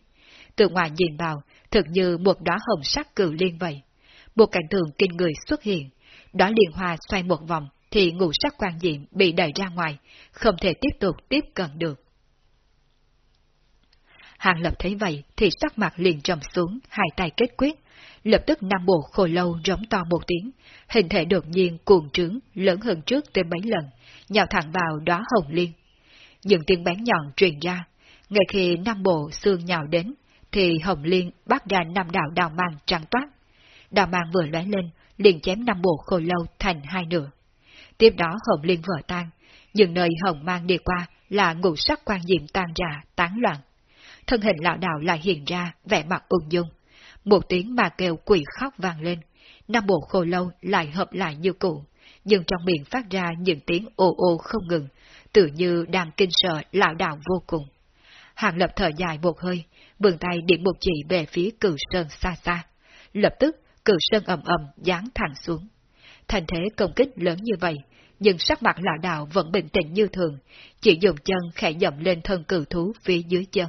Từ ngoài nhìn vào, thực như một đóa hồng sắc cừu liên vậy. Một cảnh tượng kinh người xuất hiện, đó liên hoa xoay một vòng, thì ngũ sắc quan diệm bị đẩy ra ngoài, không thể tiếp tục tiếp cận được. Hàng lập thấy vậy thì sắc mặt liền trầm xuống, hai tay kết quyết, lập tức năm bộ khôi lâu rống to một tiếng, hình thể đột nhiên cuồng trướng lớn hơn trước tới mấy lần, nhào thẳng vào đóa hồng liên. Những tiếng bén nhọn truyền ra, ngay khi năm bộ xương nhào đến, thì hồng liên bắt ra năm đạo đào mang trắng toát. Đào mang vừa lóe lên, liền chém năm bộ khôi lâu thành hai nửa. Tiếp đó hồng liên vỡ tan, những nơi hồng mang đi qua là ngũ sắc quan diệm tan ra, tán loạn. Thân hình lão đạo lại hiện ra, vẻ mặt ung dung. Một tiếng mà kêu quỷ khóc vang lên, năm bộ khô lâu lại hợp lại như cũ, nhưng trong miệng phát ra những tiếng ô ô không ngừng, tự như đang kinh sợ lão đạo vô cùng. Hàng lập thở dài một hơi, vươn tay điểm một chỉ về phía cửu sơn xa xa. Lập tức, cử sơn ầm ầm giáng thẳng xuống. Thành thế công kích lớn như vậy, nhưng sắc mặt lão đạo vẫn bình tĩnh như thường, chỉ dùng chân khẽ dậm lên thân cử thú phía dưới chân.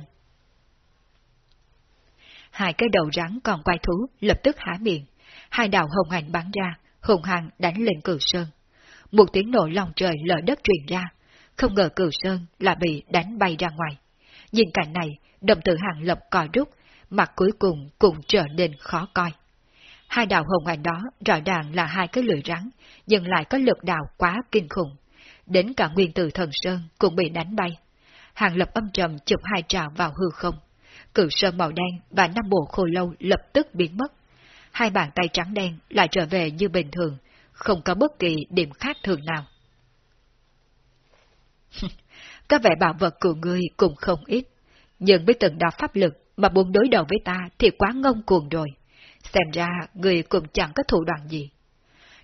Hai cái đầu rắn còn quay thú lập tức há miệng, hai đạo hồng ảnh bắn ra, hùng hằng đánh lên cử sơn. Một tiếng nổ lòng trời lở đất truyền ra, không ngờ cử sơn là bị đánh bay ra ngoài. Nhìn cảnh này, đồng tử hàng lập cò rút, mặt cuối cùng cũng trở nên khó coi. Hai đạo hồng ảnh đó rõ ràng là hai cái lưỡi rắn, nhưng lại có lực đạo quá kinh khủng. Đến cả nguyên tử thần sơn cũng bị đánh bay. Hàng lập âm trầm chụp hai trào vào hư không. Cự sơn màu đen và năm bộ khôi lâu lập tức biến mất. Hai bàn tay trắng đen lại trở về như bình thường, không có bất kỳ điểm khác thường nào. có vẻ bảo vật của ngươi cũng không ít, nhưng với từng đạo pháp lực mà muốn đối đầu với ta thì quá ngông cuồng rồi. Xem ra người cũng chẳng có thủ đoạn gì.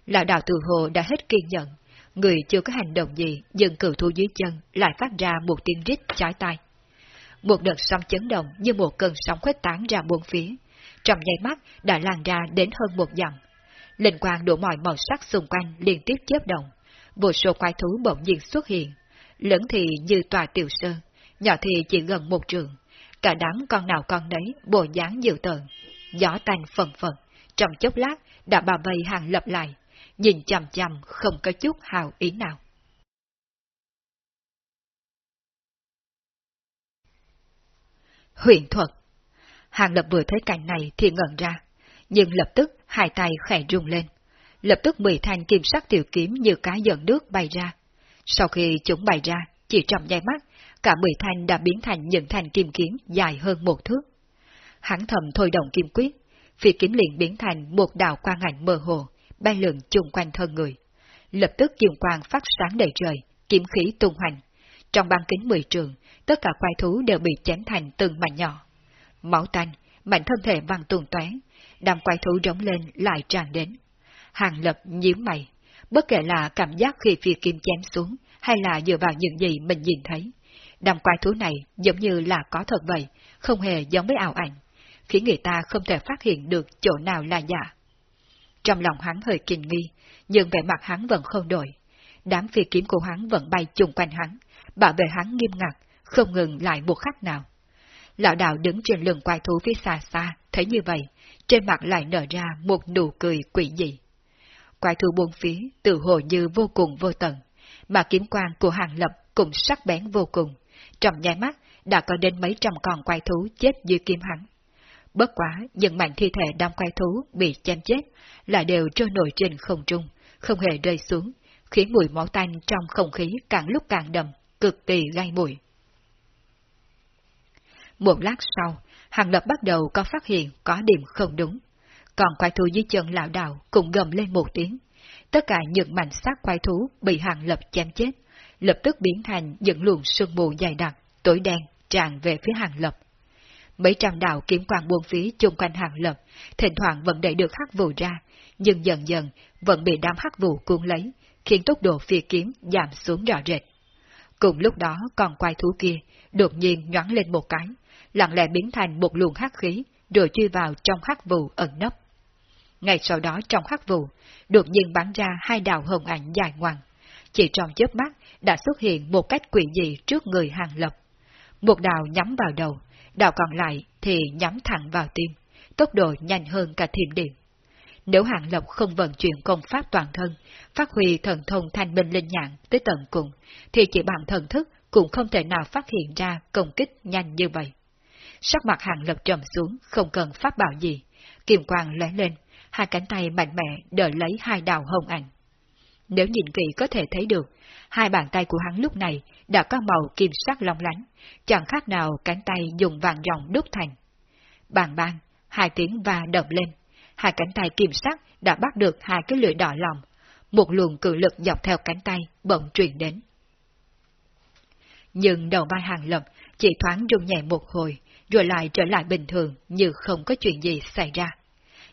Lão đạo từ hồ đã hết kiên nhẫn, người chưa có hành động gì, dừng cử thu dưới chân lại phát ra một tiếng rít chói tai. Một đợt sóng chấn động như một cơn sóng khuếch tán ra bốn phía, trong nháy mắt đã lan ra đến hơn một dặm. Linh quang đổ mọi màu sắc xung quanh liên tiếp chớp động, vô số quái thú bỗng nhiên xuất hiện, lớn thì như tòa tiểu sơn, nhỏ thì chỉ gần một trường, cả đám con nào con đấy bộ dáng dịu tợn, gió tanh phần phần, trong chốc lát đã bà bày hàng lập lại, nhìn chằm chằm không có chút hào ý nào. Huyền thuật Hàng lập vừa thấy cảnh này thì ngẩn ra, nhưng lập tức hai tay khẽ rung lên. Lập tức mười thanh kim sắc tiểu kiếm như cá giận nước bay ra. Sau khi chúng bay ra, chỉ trong giây mắt, cả mười thanh đã biến thành những thanh kim kiếm dài hơn một thước. Hắn thầm thôi động kim quyết, phi kiếm liền biến thành một đạo quang ảnh mơ hồ, bay lượn chung quanh thân người. Lập tức kim quang phát sáng đầy trời, kiếm khí tung hoành. Trong băng kính mười trường, tất cả quái thú đều bị chém thành từng mảnh nhỏ. Máu tanh, mạnh thân thể văng tuôn tóe, đám quái thú rống lên lại tràn đến. Hàng lập nhíu mày, bất kể là cảm giác khi phi kim chém xuống, hay là dựa vào những gì mình nhìn thấy. Đám quái thú này giống như là có thật vậy, không hề giống với ảo ảnh, khiến người ta không thể phát hiện được chỗ nào là giả. Trong lòng hắn hơi kinh nghi, nhưng vẻ mặt hắn vẫn không đổi. Đám phi kiếm của hắn vẫn bay chung quanh hắn, bảo vệ hắn nghiêm ngặt, không ngừng lại một khắc nào. Lão đạo đứng trên lưng quái thú phía xa xa, thấy như vậy, trên mặt lại nở ra một nụ cười quỷ dị. Quái thú buông phía, tự hồ như vô cùng vô tận, mà kiếm quang của hàng lập cũng sắc bén vô cùng. Trong nháy mắt, đã có đến mấy trăm con quái thú chết dưới kiếm hắn. Bất quá, những mảnh thi thể đam quái thú bị chém chết, lại đều trôi nổi trên không trung, không hề rơi xuống, khiến mùi máu tanh trong không khí càng lúc càng đậm, cực kỳ gai mùi. Một lát sau, Hàng Lập bắt đầu có phát hiện có điểm không đúng. Còn quái thú dưới chân lão đạo cũng gầm lên một tiếng. Tất cả những mảnh xác quái thú bị Hàng Lập chém chết, lập tức biến thành những luồng sương mù dày đặc, tối đen, tràn về phía Hàng Lập. Mấy trăm đạo kiếm quang buông phí chung quanh Hàng Lập, thỉnh thoảng vẫn đẩy được hắc vụ ra, nhưng dần dần vẫn bị đám hắc vụ cuốn lấy, khiến tốc độ phi kiếm giảm xuống rõ rệt. Cùng lúc đó còn quái thú kia, đột nhiên nhoáng lên một cái, lặng lẽ biến thành một luồng hắc khí, rồi chui vào trong hắc vụ ẩn nấp. Ngay sau đó trong hắc vụ, đột nhiên bắn ra hai đạo hồng ảnh dài ngoằng. Chỉ trong chớp mắt đã xuất hiện một cách quỷ dị trước người hàng lập. Một đạo nhắm vào đầu, đạo còn lại thì nhắm thẳng vào tim, tốc độ nhanh hơn cả thiểm điện. Nếu hàng lộc không vận chuyển công pháp toàn thân, phát huy thần thông thanh minh linh nhạn tới tận cùng, thì chỉ bằng thần thức cũng không thể nào phát hiện ra công kích nhanh như vậy. Sắc mặt hàng lộc trầm xuống, không cần pháp bảo gì. Kiềm quang lóe lên, hai cánh tay mạnh mẽ đợi lấy hai đào hồng ảnh. Nếu nhìn kỹ có thể thấy được, hai bàn tay của hắn lúc này đã có màu kim sắc long lánh, chẳng khác nào cánh tay dùng vàng dòng đúc thành. Bàn bàn, hai tiếng va đập lên, hai cánh tay kiểm sắc đã bắt được hai cái lưỡi đỏ lòng, một luồng cự lực dọc theo cánh tay bỗng truyền đến. Nhưng đầu vai hàng lập chỉ thoáng rung nhẹ một hồi, rồi lại trở lại bình thường như không có chuyện gì xảy ra.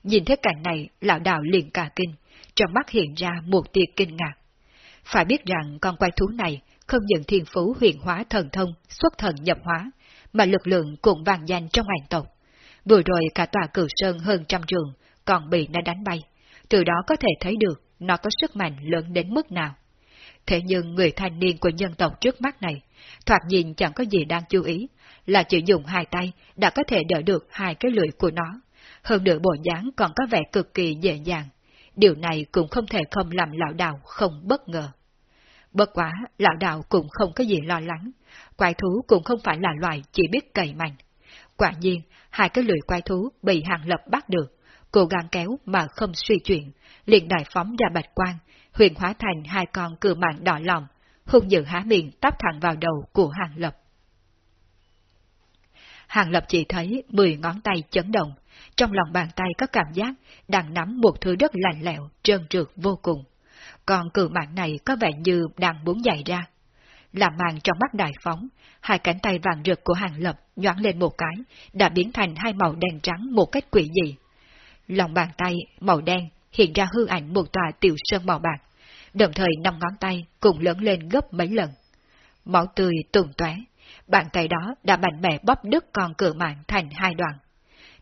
Nhìn thấy cảnh này, lão đạo liền cả kinh, trong mắt hiện ra một tia kinh ngạc. Phải biết rằng con quay thú này không những thiên phú huyền hóa thần thông, xuất thần nhập hóa, mà lực lượng cũng vàng danh trong hoàng tộc. Vừa rồi cả tòa cử sơn hơn trăm trường, còn bị nó đánh bay. Từ đó có thể thấy được nó có sức mạnh lớn đến mức nào. Thế nhưng người thanh niên của nhân tộc trước mắt này, thoạt nhìn chẳng có gì đang chú ý, là chỉ dùng hai tay đã có thể đỡ được hai cái lưỡi của nó. Hơn nữa bộ dáng còn có vẻ cực kỳ dễ dàng. Điều này cũng không thể không làm lão đạo không bất ngờ. Bất quá, lão đạo cũng không có gì lo lắng. Quái thú cũng không phải là loài chỉ biết cày mạnh. Quả nhiên, hai cái lưỡi quái thú bị hàng lập bắt được, cố gắng kéo mà không suy chuyển, liền đại phóng ra bạch quang, huyền hóa thành hai con cừu mạng đỏ lòng, hung dữ há miệng tắp thẳng vào đầu của hàng lập. Hàng Lập chỉ thấy mười ngón tay chấn động, trong lòng bàn tay có cảm giác đang nắm một thứ đất lạnh lẽo, trơn trượt vô cùng. Còn cự mạng này có vẻ như đang muốn dậy ra. Làm màn trong mắt đại phóng, hai cánh tay vàng rực của Hàng Lập nhoáng lên một cái, đã biến thành hai màu đen trắng một cách quỷ dị. Lòng bàn tay, màu đen, hiện ra hư ảnh một tòa tiểu sơn màu bạc, đồng thời năm ngón tay cũng lớn lên gấp mấy lần. Máu tươi tuôn tóe, bàn tay đó đã mạnh mẽ bóp đứt con cự mạng thành hai đoạn.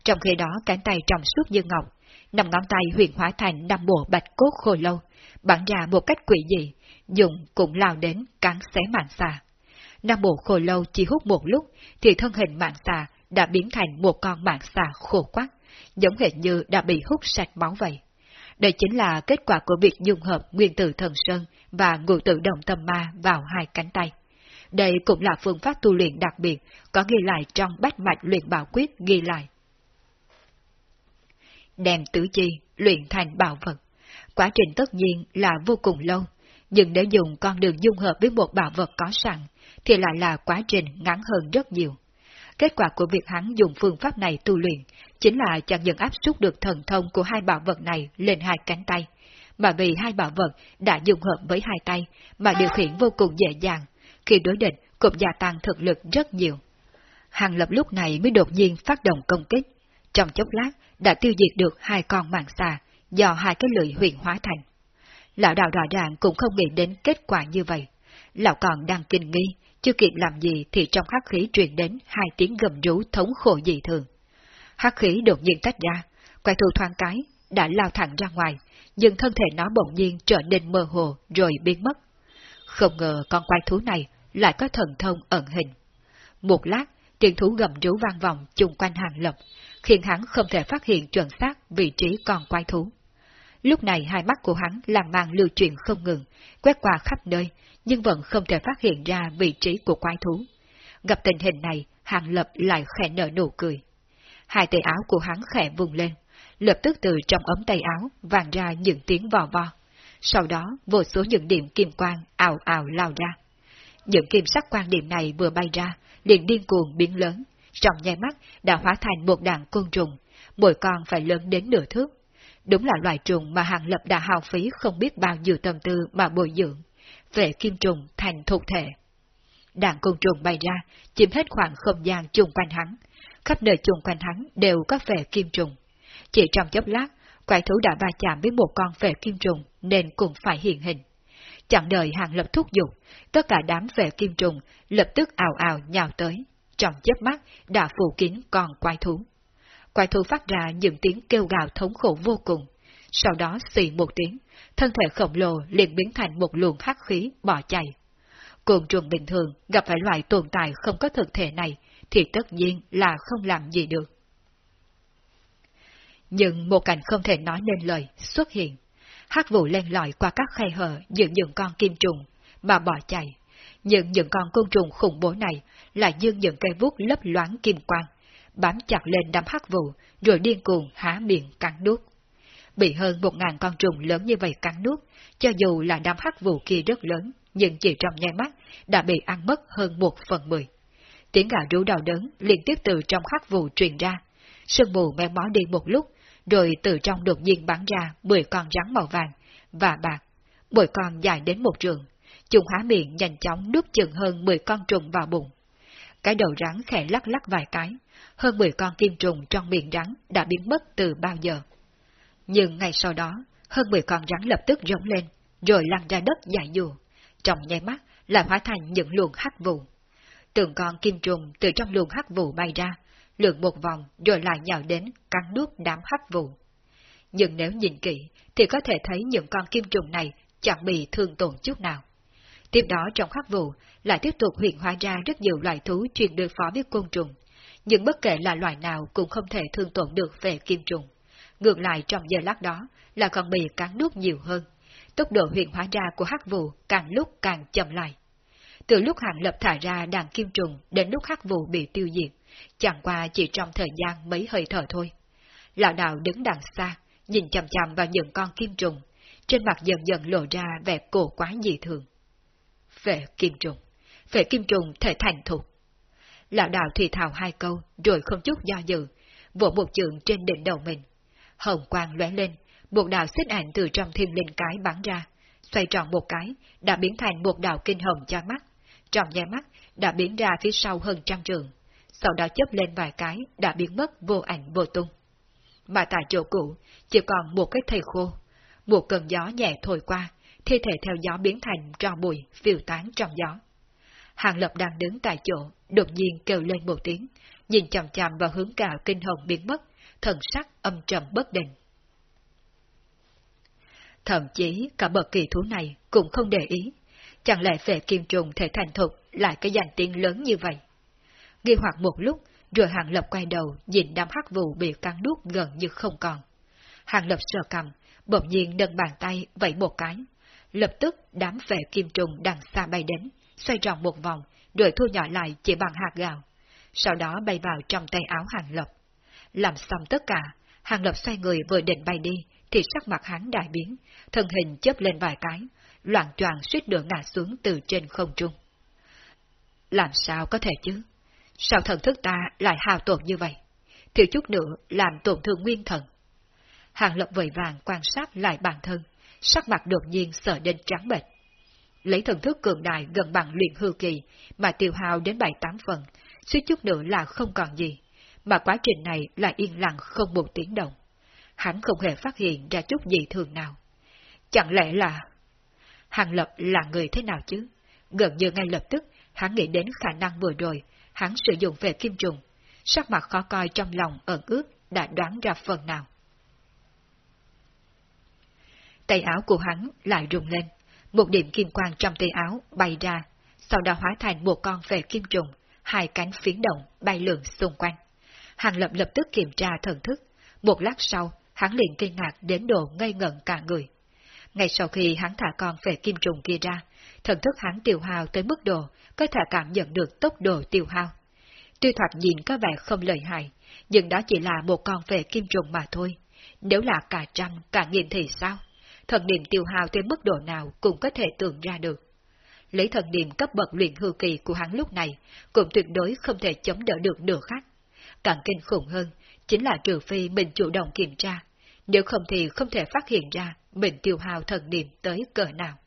Trong khi đó cánh tay trong suốt như ngọc, nằm ngón tay huyền hóa thành năm bộ bạch cốt khô lâu, bắn ra một cách quỷ dị, dùng cũng lao đến cắn xé mạng xà. Năm bộ khô lâu chỉ hút một lúc, thì thân hình mạng xà đã biến thành một con mạng xà khô quắc, giống hệt như đã bị hút sạch máu vậy. Đây chính là kết quả của việc dung hợp nguyên tử thần sơn và ngụ tử động tâm ma vào hai cánh tay. Đây cũng là phương pháp tu luyện đặc biệt, có ghi lại trong bách mạch luyện bảo quyết ghi lại. Đem tứ chi, luyện thành bảo vật. Quá trình tất nhiên là vô cùng lâu, nhưng để dùng con đường dung hợp với một bảo vật có sẵn, thì lại là quá trình ngắn hơn rất nhiều. Kết quả của việc hắn dùng phương pháp này tu luyện chính là chẳng những áp suất được thần thông của hai bảo vật này lên hai cánh tay, mà vì hai bảo vật đã dùng hợp với hai tay mà điều khiển vô cùng dễ dàng, khi đối địch cũng gia tăng thực lực rất nhiều. Hàng lập lúc này mới đột nhiên phát động công kích, trong chốc lát đã tiêu diệt được hai con mạng xà do hai cái lưỡi huyền hóa thành. Lão đạo rõ ràng cũng không nghĩ đến kết quả như vậy. Lão còn đang kinh nghi, chưa kịp làm gì thì trong hắc khí truyền đến hai tiếng gầm rú thống khổ dị thường. Hắc khí đột nhiên tách ra, quay thù thoáng cái, đã lao thẳng ra ngoài, nhưng thân thể nó bỗng nhiên trở nên mơ hồ rồi biến mất. Không ngờ con quái thú này lại có thần thông ẩn hình. Một lát, tiếng thú gầm rú vang vọng chung quanh hàng lập, khiến hắn không thể phát hiện chuẩn xác vị trí con quái thú. Lúc này hai mắt của hắn làm mang lưu chuyển không ngừng, quét qua khắp nơi, nhưng vẫn không thể phát hiện ra vị trí của quái thú. Gặp tình hình này, hàng lập lại khẽ nở nụ cười. Hai tay áo của hắn khẽ vùng lên, lập tức từ trong ống tay áo vàng ra những tiếng vò vò. Sau đó, vô số những điểm kim quang ảo ảo lao ra. Những kim sắc quan điểm này vừa bay ra, liền điên cuồng biến lớn, trong nháy mắt đã hóa thành một đàn côn trùng, mỗi con phải lớn đến nửa thước. Đúng là loài trùng mà Hàng Lập đã hao phí không biết bao nhiêu tâm tư mà bồi dưỡng, về kim trùng thành thuộc thể. Đàn côn trùng bay ra, chiếm hết khoảng không gian chung quanh hắn, khắp nơi chung quanh hắn đều có vẻ kim trùng. Chỉ trong chốc lát, quái thú đã va chạm với một con về kim trùng nên cũng phải hiện hình. Chẳng đợi hàng lập thúc giục, tất cả đám về kim trùng lập tức ào ào nhào tới, trong chớp mắt đã phủ kín con quái thú. Quái thú phát ra những tiếng kêu gào thống khổ vô cùng, sau đó xì một tiếng, thân thể khổng lồ liền biến thành một luồng hắc khí bỏ chạy. Côn trùng bình thường gặp phải loại tồn tại không có thực thể này thì tất nhiên là không làm gì được. Nhưng một cảnh không thể nói nên lời xuất hiện. hắc vụ len lỏi qua các khe hở giữa những con kim trùng mà bỏ chạy. Nhưng những con côn trùng khủng bố này lại dương những cây vuốt lấp loáng kim quang, bám chặt lên đám hắc vụ rồi điên cuồng há miệng cắn nuốt. Bị hơn một ngàn con trùng lớn như vậy cắn nuốt, cho dù là đám hắc vụ kia rất lớn, nhưng chỉ trong nháy mắt đã bị ăn mất hơn một phần mười. Tiếng gà rú đau đớn liên tiếp từ trong hắc vụ truyền ra. Sương mù méo mó đi một lúc, rồi từ trong đột nhiên bắn ra 10 con rắn màu vàng và bạc, mỗi con dài đến một trường. Chúng há miệng nhanh chóng nuốt chừng hơn 10 con trùng vào bụng. Cái đầu rắn khẽ lắc lắc vài cái, hơn 10 con kim trùng trong miệng rắn đã biến mất từ bao giờ. Nhưng ngày sau đó, hơn 10 con rắn lập tức rống lên, rồi lăn ra đất dài dù, trong nháy mắt lại hóa thành những luồng hắc vụ. Từng con kim trùng từ trong luồng hắc vụ bay ra, lượn một vòng rồi lại nhào đến cắn nuốt đám hắc vụ. Nhưng nếu nhìn kỹ thì có thể thấy những con kim trùng này chẳng bị thương tổn chút nào. Tiếp đó trong khắc vụ lại tiếp tục huyện hóa ra rất nhiều loại thú chuyên đối phó với côn trùng, nhưng bất kể là loại nào cũng không thể thương tổn được về kim trùng. Ngược lại trong giờ lát đó là còn bị cắn nuốt nhiều hơn, tốc độ huyện hóa ra của hắc vụ càng lúc càng chậm lại. Từ lúc hạng lập thả ra đàn kim trùng đến lúc hắc vụ bị tiêu diệt, chẳng qua chỉ trong thời gian mấy hơi thở thôi. Lão đạo đứng đằng xa, nhìn chầm chầm vào những con kim trùng, trên mặt dần dần lộ ra vẻ cổ quá dị thường. Về kim trùng, về kim trùng thể thành thục. Lão đạo thì thào hai câu, rồi không chút do dự, vỗ một trường trên đỉnh đầu mình. Hồng quang lóe lên, một đạo xích ảnh từ trong thiên linh cái bắn ra, xoay tròn một cái, đã biến thành một đạo kinh hồng cho mắt. Trong nháy mắt, đã biến ra phía sau hơn trăm trường, sau đó chấp lên vài cái, đã biến mất vô ảnh vô tung. Mà tại chỗ cũ, chỉ còn một cái thầy khô. Một cơn gió nhẹ thổi qua, thi thể theo gió biến thành tro bụi, phiêu tán trong gió. Hàng Lập đang đứng tại chỗ, đột nhiên kêu lên một tiếng, nhìn chằm chằm vào hướng cào kinh hồng biến mất, thần sắc âm trầm bất định. Thậm chí cả bậc kỳ thú này cũng không để ý, chẳng lẽ về kim trùng thể thành thục lại cái danh tiếng lớn như vậy. Nghi hoặc một lúc, rồi Hàng Lập quay đầu nhìn đám hắc vụ bị cắn nuốt gần như không còn. Hàng Lập sờ cầm, bỗng nhiên nâng bàn tay vẫy một cái. Lập tức đám vệ kim trùng đằng xa bay đến, xoay tròn một vòng, rồi thu nhỏ lại chỉ bằng hạt gạo. Sau đó bay vào trong tay áo Hàng Lập. Làm xong tất cả, Hàng Lập xoay người vừa định bay đi, thì sắc mặt hắn đại biến, thân hình chớp lên vài cái, loạn choạng suýt nữa ngã xuống từ trên không trung. Làm sao có thể chứ? Sao thần thức ta lại hào tổn như vậy? Thiếu chút nữa làm tổn thương nguyên thần. Hàng Lập vội vàng quan sát lại bản thân, sắc mặt đột nhiên sợ đến trắng bệch. Lấy thần thức cường đại gần bằng luyện hư kỳ mà tiêu hao đến bảy tám phần, suýt chút nữa là không còn gì, mà quá trình này là yên lặng không một tiếng động. Hắn không hề phát hiện ra chút gì thường nào. Chẳng lẽ là... Hàng Lập là người thế nào chứ? Gần như ngay lập tức, hắn nghĩ đến khả năng vừa rồi, hắn sử dụng về kim trùng. Sắc mặt khó coi trong lòng ẩn ước đã đoán ra phần nào. Tay áo của hắn lại rung lên, một điểm kim quang trong tay áo bay ra, sau đó hóa thành một con về kim trùng, hai cánh phiến động bay lượn xung quanh. Hàng lập lập tức kiểm tra thần thức, một lát sau, hắn liền kinh ngạc đến độ ngây ngẩn cả người. Ngay sau khi hắn thả con về kim trùng kia ra, thần thức hắn tiêu hao tới mức độ có thể cảm nhận được tốc độ tiêu hao. Tuy thoạt nhìn có vẻ không lợi hại, nhưng đó chỉ là một con về kim trùng mà thôi. Nếu là cả trăm, cả nghìn thì sao? Thần niệm tiêu hao tới mức độ nào cũng có thể tưởng ra được. Lấy thần niệm cấp bậc luyện hư kỳ của hắn lúc này, cũng tuyệt đối không thể chống đỡ được nửa khác. Càng kinh khủng hơn, chính là trừ phi mình chủ động kiểm tra, nếu không thì không thể phát hiện ra mình tiêu hao thần niệm tới cỡ nào.